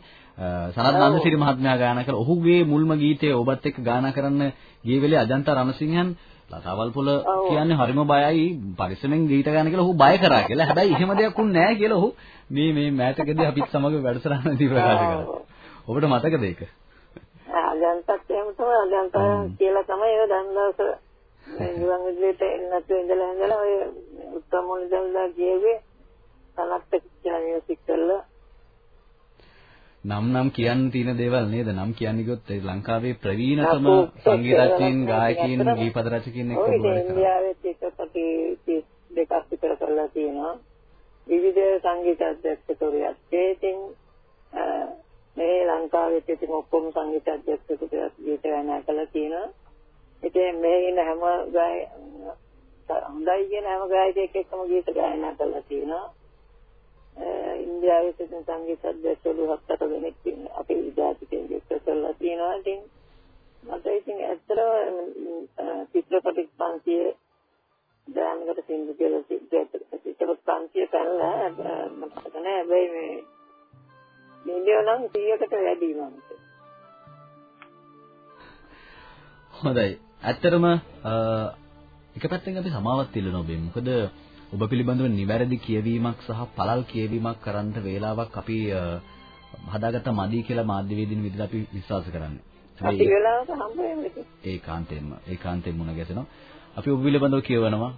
[SPEAKER 1] සනත් නන්දසිරි මහත්මයා ගායනා කළ ඔහුගේ මුල්ම ගීතය ඔබත් එක්ක ගායනා කරන්න ගිය වෙලේ අජන්තා රණසිංහන් ලතාවල් පොළ කියන්නේ හරිම බයයි පරිස්සමෙන් ගීත ගාන කියලා ඔහු බය කරා කියලා. හැබැයි එහෙම දෙයක් උන්නේ නැහැ කියලා ඔහු මේ මේ මෑතකදී අපිත් සමග වැඩසටහනදී ප්‍රකාශ කළා. ඔබට මතකද ඒක?
[SPEAKER 7] අජන්තත් එහෙම තමයි අජන්තා කියලා තමයි ඒ දන්දාස මේ නිවන් විදිහට එන්නත් ඉඳලා ඉඳලා ඔය උත්තම මුනිදල්ලා කියවේ තනත් කියලා මියුසික් කරලා.
[SPEAKER 1] නම් නම් කියන්න තියෙන දේවල් නේද? නම් කියන්නේ කිව්වොත් ඒ ලංකාවේ ප්‍රවීණතම සංගීතඥයින් ගායකයින් ගීපද රචකයින් එක්ක
[SPEAKER 7] ඔය ඉන්දියාවේ චිත්‍රපටි දෙකක් විතර කරලා තියෙනවා. විවිධ සංගීත අධ්‍යක්ෂකවරුත් ඒකින් මේ ලංකාවේ ඉතින් ඔක්කොම සංගීත අධ්‍යක්ෂකවරුත් ගීත ගායනා කරලා තියෙනවා ඉතින් මේ ඉන්න හැම ගාය හොඳයි කියන හැම ගායකයෙක් එක්කම ගීත ගායනා කරලා තියෙනවා. ඉන්දියාවේ සිටින සංගීත අධ්‍යක්ෂකවරු හතර දෙනෙක් ඉන්න අපේ විද්‍යාර්ථීන් එක්ක කරලා තියෙනවා. ඉතින් මට ඉතින් ඇත්තට චිත්‍රපටි 500 දානකට සින්දු කියලා චිත්‍රපටි 500 කරලා මට හිතන්නේ හැබැයි මේ මිලියන 100කට වැඩි මමට.
[SPEAKER 1] හොඳයි. ඇත්තටම එක පැත්තෙන් අපි සමාවත් ඉල්ලනවා ඔබෙන්. මොකද ඔබ පිළිබඳව නිවැරදි කියවීමක් සහ පළල් කියවීමක් කරන්න වේලාවක් අපි හදාගත්ත මදි කියලා මාධ්‍යවේදීන් විදිහට අපි විශ්වාස කරන්නේ.
[SPEAKER 7] අපි වෙලාවක හම්බ වෙන්නේ.
[SPEAKER 1] ඒකාන්තයෙන්ම ඒකාන්තයෙන් මුණ ගැසෙනවා. අපි ඔබ පිළිබඳව කියවනවා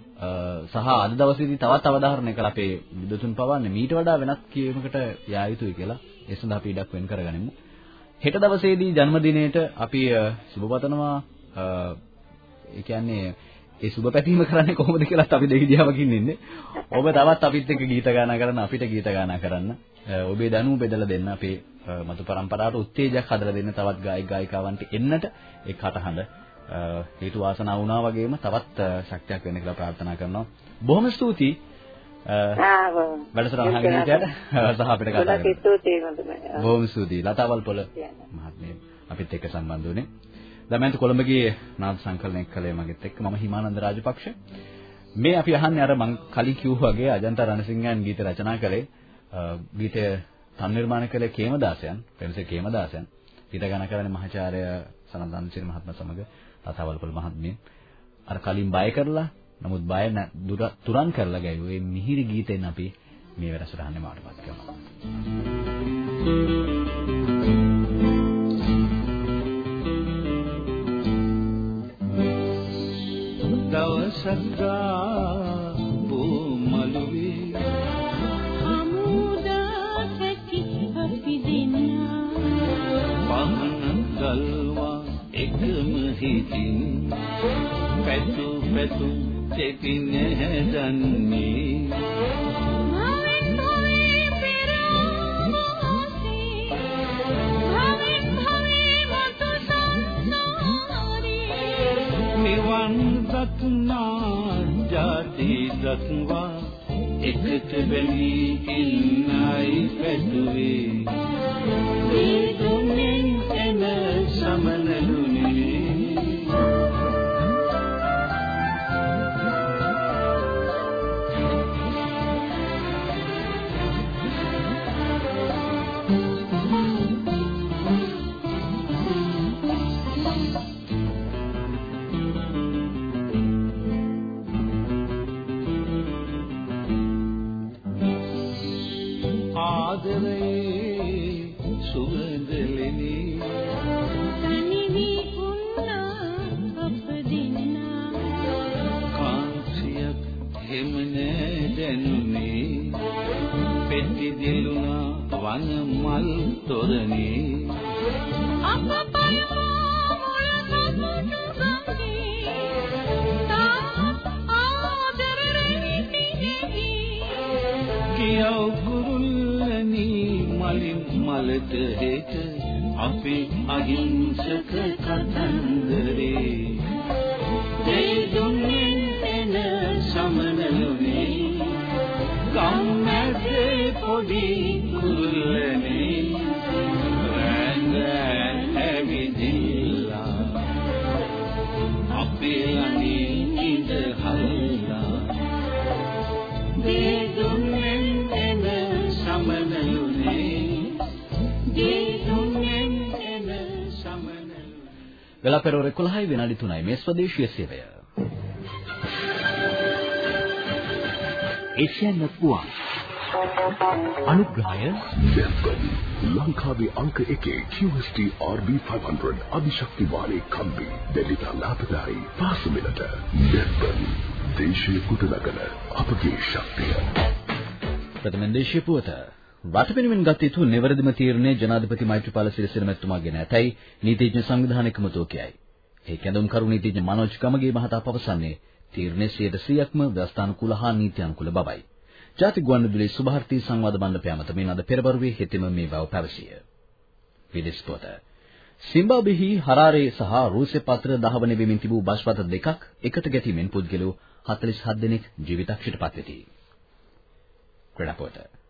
[SPEAKER 1] සහ අද දවසේදී තවත් අවධාරණයක් කළ අපේ විද්වතුන් පවන්නේ මීට වඩා වෙනත් කියවීමකට යා යුතුයි කියලා ඒ සඳහා අපි ඉඩක් වෙන් කරගනිමු. හෙට දවසේදී ජන්මදිනේට අපි සුබ පතනවා ඒ කියන්නේ ඒ සුබ පැතීම කරන්නේ කොහොමද කියලාත් අපි දෙවිදියාවකින් ඉන්නේ. ඔබ තවත් අපිත් එක්ක ගීත ගායනා කරන්න අපිට ගීත ගායනා කරන්න. ඔබේ දැනුම බෙදලා දෙන්න අපේ මතු පරම්පරාවට උත්තේජයක් හදලා දෙන්න තවත් ගායක ගායිකාවන්ට එන්නට ඒ කටහඬ හේතු වාසනා වුණා වගේම තවත් ශක්තියක් වෙන්න කියලා ප්‍රාර්ථනා කරනවා. බොහොම ස්තුතියි. අ,
[SPEAKER 7] ආ
[SPEAKER 1] වැඩසටහන අහගෙන හිටියට සහ අපිට කතා
[SPEAKER 7] මතුමයි.
[SPEAKER 1] බොහොම ස්තුතියි. ලතාවල් පොළ. මහත්මිය අපිත් එක්ක සම්බන්ධ වුණේ. දමයන්ත කොළඹගේ නාද සංකලනය කළේ මගෙත් එක්ක මම හිමානන්ද රාජපක්ෂ. මේ අපි අහන්නේ අර මං කලින් කිව්වා වගේ අජන්ත රණසිංහයන් ගීත රචනා කළේ අ, ගීතය තන් නිර්මාණ කළේ කේමදාසයන්, පෙරසේ කේමදාසයන්. ගීත ගාන කරන්නේ මහාචාර්ය සනත් දන්සිරි මහත්මයා සමග ලතාවල් පොළ මහත්මිය. අර කලින් බය කරලා නමුත් බය නැ- දුර- තුරන් කරලා ගැයුවේ මිහිරි ගීතෙන් අපි මේ වැඩසටහනේ මාටපත් කරනවා.
[SPEAKER 8] දවසක් ගා බොමලුවේ.
[SPEAKER 4] හමුදා සැටි අපි දෙන්නා
[SPEAKER 8] පහන ගල්වා එකම හිතින් පැතු පැතු තෙපින හැදන්නේ නිවන් දක්නා ජාති දක්වා එකට බැඳී ඉන්නයි පැතුවේ. තොරණේ.
[SPEAKER 4] අප පයවා මුල සතුටු ගඟේ තා ආදරේ නිහිහි
[SPEAKER 8] කියව කුරුල්ලනි මලින් මලට හෙට අපි අහිංසක කතන්දරේ. දෙයි දුන්නෙන් එන සමනලුනේ කම්මැසේ පොඩි කුරුල්ලනි
[SPEAKER 1] වෙලා පෙරවර 11යි විනාඩි 3යි මේ ස්වදේශීය සේවය.
[SPEAKER 9] ඒෂියන් පුවන් අනුග්‍රහය
[SPEAKER 10] මෙල්බන් ලංකාවේ අංක එකේ QST RB500 අධිශක්ති වාරේ කම්බි දෙලිතා ලාභදායි පාසුමිලට. මෙල්බන් දේශීය කුටනගන අපගේ ශක්තිය.
[SPEAKER 1] ප්‍රථම දේශීය පුවත රට වෙනුවෙන් ගත යුතු නිවැරදිම තීරණය ජනාධිපති මෛත්‍රීපාල සිරිසේන මැතිතුමාගෙන ඇතැයි නීතිඥ සංවිධානය කමිටුව කියයි. ඒ කැඳවුම් කරු නීතිඥ මනෝජ් ගමගේ මහතා පවසන්නේ තීරණය 100%ක්ම ව්‍යවස්ථානුකූල හා නීත්‍යානුකූල බවයි. ජාතික ගුවන්විදුලි සුභාර්ථී සංවාද මණ්ඩපය මත මේ අද පෙරබරුවේ හෙතෙම මේ බව පැවසිය. විදේශ පොත සිම්බාබ්වෙහි හරාරේ සහ රුසිය පත්‍ර දහවන වෙමින් තිබූ බස්පත දෙකක් එකට ගැටීමෙන් පුද්ගලයෝ 47 දෙනෙක් ජීවිතක්ෂයට පත් වෙති. ක්‍රීඩා පොත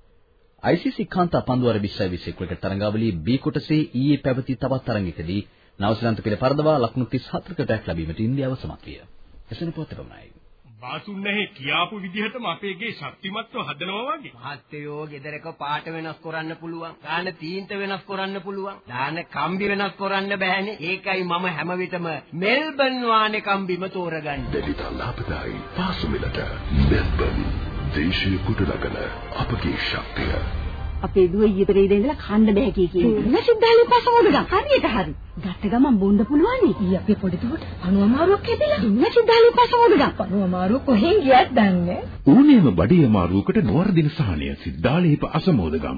[SPEAKER 1] ICC කාන්තා පන්දුවර 2020 ක්‍රිකට් තරඟාවලියේ B කොටසේ ඊයේ පැවති තවත් තරඟයකදී නවසීලන්ත පිළ පරදවා ලකුණු 34කට යක් ලැබීමට ඉන්දියාව සමත් විය. එසේන පොත පමණයි.
[SPEAKER 11] බාසුන්නහේ කියාපු විදිහටම අපේ ගේ ශක්තිමත්ව හදනවා වගේ.
[SPEAKER 12] මහත්තයෝ ගෙදරක පාට වෙනස් කරන්න පුළුවන්. දාන තීන්ත වෙනස් කරන්න පුළුවන්. දාන කම්බි වෙනස් කරන්න බෑනේ. ඒකයි මම හැම විටම මෙල්බන් වානේ කම්බිම තෝරගන්නේ.
[SPEAKER 10] දෙලිතා ලාභදායි පාසුමිලට මෙල්බන් දේශීය කුටනගන අපගේ ශක්තිය
[SPEAKER 13] අපේ දුව ඊයේ පෙරේද ඉඳලා කන්න බෑ කිය කියන්නේ. නැසිද්දාලේ පසමෝදගම්. හරියට හරි. ගත්ත ගමන් බොන්න පුළුවන් නේ. ඊ අපේ පොඩි දුවට අණු අමාරුවක් හැදිලා. නැසිද්දාලේ පසමෝදගම්. අණු අමාරුව කොහෙන් ගියත් දන්නේ.
[SPEAKER 9] ඌනේම බඩේ අමාරුවකට නොවර්ධින සහනය සිද්ධාලේප අසමෝදගම්